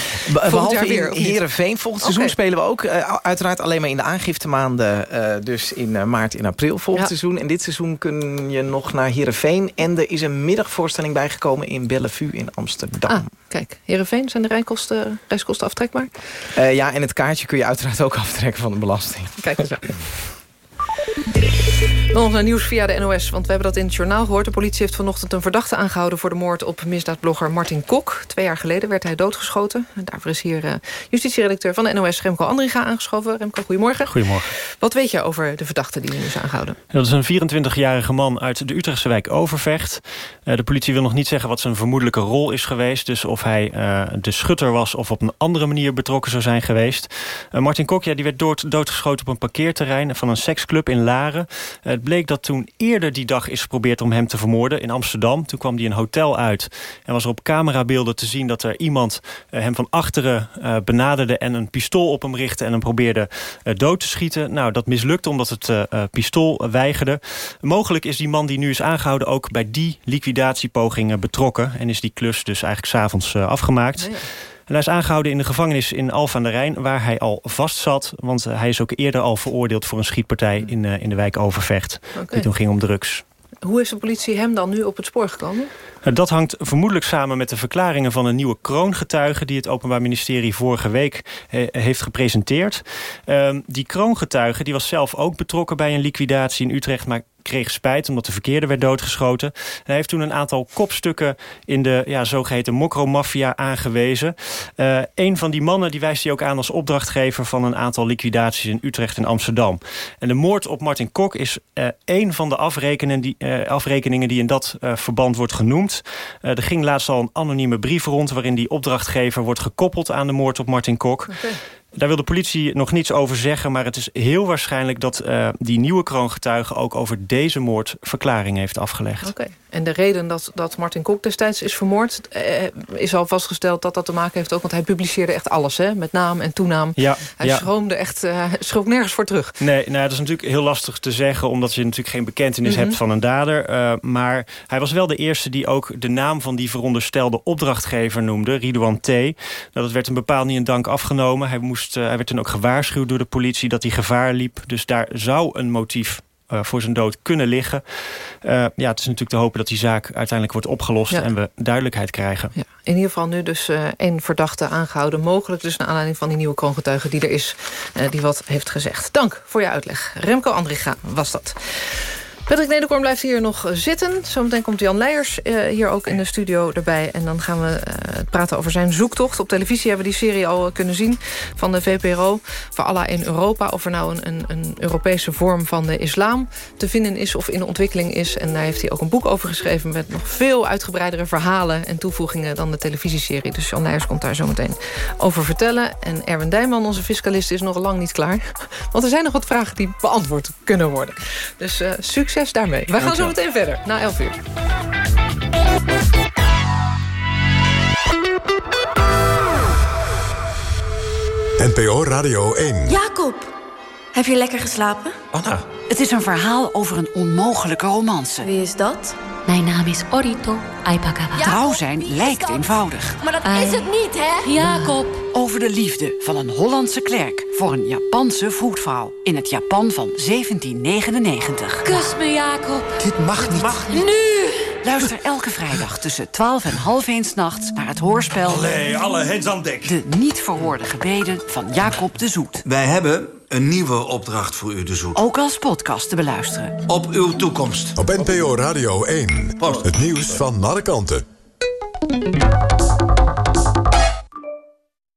Jaar weer. in Heerenveen. Volgend okay. seizoen spelen we ook. Uh, uiteraard alleen maar in de aangiftemaanden. Uh, dus in uh, maart en april volgend ja. seizoen. En dit seizoen kun je nog naar Heerenveen. En er is een middagvoorstelling bijgekomen in Bellevue in Amsterdam. Ah, kijk, Heerenveen, zijn de reiskosten, reiskosten aftrekbaar? ja, en het kaartje kun je uiteraard ook aftrekken van de belasting. Kijk eens aan. Nog naar nieuws via de NOS, want we hebben dat in het journaal gehoord. De politie heeft vanochtend een verdachte aangehouden... voor de moord op misdaadblogger Martin Kok. Twee jaar geleden werd hij doodgeschoten. En daarvoor is hier uh, justitieredacteur van de NOS, Remco Andringa, aangeschoven. Remco, goedemorgen. Goedemorgen. Wat weet je over de verdachte die nu is aangehouden? Dat is een 24-jarige man uit de Utrechtse wijk Overvecht. Uh, de politie wil nog niet zeggen wat zijn vermoedelijke rol is geweest. Dus of hij uh, de schutter was of op een andere manier betrokken zou zijn geweest. Martin Kok ja, die werd dood, doodgeschoten op een parkeerterrein... van een seksclub in Laren. Het bleek dat toen eerder die dag is geprobeerd om hem te vermoorden in Amsterdam. Toen kwam hij een hotel uit en was er op camerabeelden te zien... dat er iemand uh, hem van achteren uh, benaderde en een pistool op hem richtte... en hem probeerde dood te schieten. Nou, dat mislukte omdat het pistool weigerde. Mogelijk is die man die nu is aangehouden ook bij die liquidatiepogingen betrokken... en is die klus dus eigenlijk s'avonds afgemaakt... Nee. En hij is aangehouden in de gevangenis in Alphen aan de Rijn... waar hij al vast zat. Want hij is ook eerder al veroordeeld voor een schietpartij... in, uh, in de wijk Overvecht. Okay. Die toen ging om drugs. Hoe is de politie hem dan nu op het spoor gekomen? Dat hangt vermoedelijk samen met de verklaringen van een nieuwe kroongetuige... die het Openbaar Ministerie vorige week he heeft gepresenteerd. Uh, die kroongetuige die was zelf ook betrokken bij een liquidatie in Utrecht... maar kreeg spijt omdat de verkeerde werd doodgeschoten. hij heeft toen een aantal kopstukken in de ja, zogeheten Mokro-maffia aangewezen. Uh, een van die mannen die wijst hij ook aan als opdrachtgever... van een aantal liquidaties in Utrecht en Amsterdam. En de moord op Martin Kok is uh, een van de afrekeningen die, uh, afrekeningen die in dat verband wordt genoemd. er ging laatst al een anonieme brief rond... waarin die opdrachtgever wordt gekoppeld aan de moord op Martin Kok... Daar wil de politie nog niets over zeggen... maar het is heel waarschijnlijk dat uh, die nieuwe kroongetuige... ook over deze moord verklaring heeft afgelegd. Oké. Okay. En de reden dat, dat Martin Kok destijds is vermoord... Eh, is al vastgesteld dat dat te maken heeft ook... want hij publiceerde echt alles, hè, met naam en toenaam. Ja, hij ja. schroomde echt, uh, schroomt nergens voor terug. Nee, nou, dat is natuurlijk heel lastig te zeggen... omdat je natuurlijk geen bekentenis mm -hmm. hebt van een dader. Uh, maar hij was wel de eerste die ook de naam van die veronderstelde opdrachtgever noemde... Ridouan T. Nou, dat werd hem bepaald niet in dank afgenomen. Hij, moest, uh, hij werd toen ook gewaarschuwd door de politie dat hij gevaar liep. Dus daar zou een motief uh, voor zijn dood kunnen liggen. Uh, ja, het is natuurlijk te hopen dat die zaak uiteindelijk wordt opgelost... Ja. en we duidelijkheid krijgen. Ja. In ieder geval nu dus uh, één verdachte aangehouden. Mogelijk dus naar aanleiding van die nieuwe kroongetuige die er is... die wat heeft gezegd. Dank voor je uitleg. Remco Andriga was dat. Patrick Nederkorn blijft hier nog zitten. Zometeen komt Jan Leijers uh, hier ook in de studio erbij. En dan gaan we uh, praten over zijn zoektocht. Op televisie hebben we die serie al kunnen zien van de VPRO. Voor Allah in Europa. Of er nou een, een, Europese vorm van de islam te vinden is of in ontwikkeling is. En daar heeft hij ook een boek over geschreven... met nog veel uitgebreidere verhalen en toevoegingen dan de televisieserie. Dus Jan Leijers komt daar zometeen over vertellen. En Erwin Dijman, onze fiscalist, is nog lang niet klaar. Want er zijn nog wat vragen die beantwoord kunnen worden. Dus succes succes daarmee. We gaan zo meteen verder, na 11 uur. NPO Radio 1. Jacob, heb je lekker geslapen? Anna. Het is een verhaal over een onmogelijke romance. Wie is dat? Mijn naam is Orito Aipakawa. Ja, Trouw zijn lijkt eenvoudig. Maar dat is het niet, hè? Jacob. Over de liefde van een Hollandse klerk voor een Japanse voetvrouw. In het Japan van 1799. Kus me, Jacob. Dit mag niet. Mag niet. Nu! Luister elke vrijdag tussen 12 en half 1 nachts naar het hoorspel... Allee, alle hens aan dek. De niet verhoorde gebeden van Jacob de Zoet. Wij hebben een nieuwe opdracht voor u, de Zoet. Ook als podcast te beluisteren. Op uw toekomst. Op NPO Radio 1. Post. Het nieuws van alle kanten.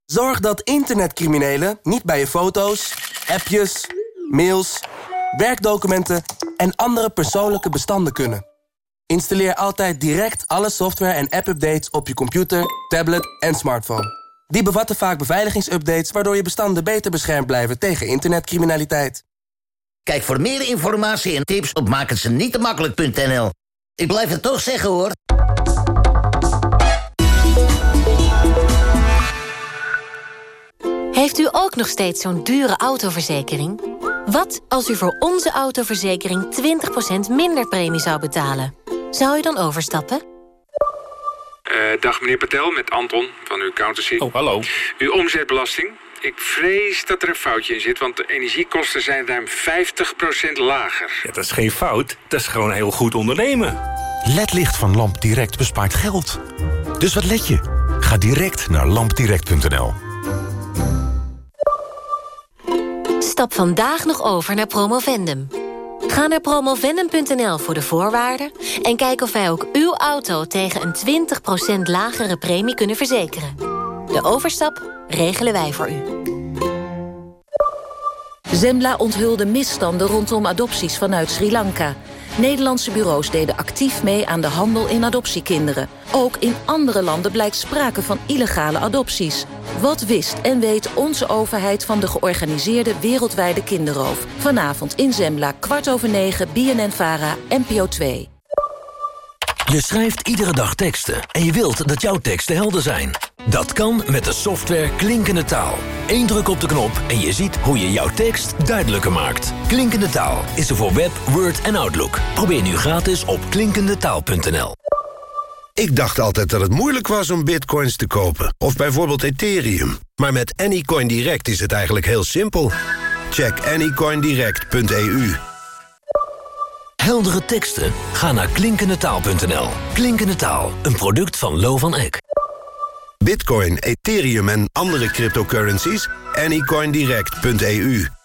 Zorg dat internetcriminelen niet bij je foto's, appjes, mails, werkdocumenten en andere persoonlijke bestanden kunnen. Installeer altijd direct alle software en app-updates op je computer, tablet en smartphone. Die bevatten vaak beveiligingsupdates... waardoor je bestanden beter beschermd blijven tegen internetcriminaliteit. Kijk voor meer informatie en tips op makkelijk.nl. Ik blijf het toch zeggen hoor. Heeft u ook nog steeds zo'n dure autoverzekering? Wat als u voor onze autoverzekering 20% minder premie zou betalen? Zou u dan overstappen? Uh, dag meneer Patel, met Anton van uw accountancy. Oh, hallo. Uw omzetbelasting. Ik vrees dat er een foutje in zit, want de energiekosten zijn ruim 50% lager. Ja, dat is geen fout, dat is gewoon heel goed ondernemen. LED-licht van Lamp Direct bespaart geld. Dus wat let je? Ga direct naar lampdirect.nl. Stap vandaag nog over naar Promovendum. Ga naar promovendum.nl voor de voorwaarden... en kijk of wij ook uw auto tegen een 20% lagere premie kunnen verzekeren. De overstap regelen wij voor u. Zembla onthulde misstanden rondom adopties vanuit Sri Lanka. Nederlandse bureaus deden actief mee aan de handel in adoptiekinderen. Ook in andere landen blijkt sprake van illegale adopties. Wat wist en weet onze overheid van de georganiseerde wereldwijde kinderroof? Vanavond in Zembla, kwart over negen, BNN-VARA, NPO 2. Je schrijft iedere dag teksten en je wilt dat jouw teksten helder zijn. Dat kan met de software Klinkende Taal. Eén druk op de knop en je ziet hoe je jouw tekst duidelijker maakt. Klinkende Taal is er voor Web, Word en Outlook. Probeer nu gratis op klinkendetaal.nl. Ik dacht altijd dat het moeilijk was om bitcoins te kopen. Of bijvoorbeeld Ethereum. Maar met Anycoin Direct is het eigenlijk heel simpel. Check anycoindirect.eu. Heldere teksten? Ga naar klinkendetaal.nl. Klinkende Taal, een product van Lo van Eck. Bitcoin, Ethereum en andere cryptocurrencies? Anycoindirect.eu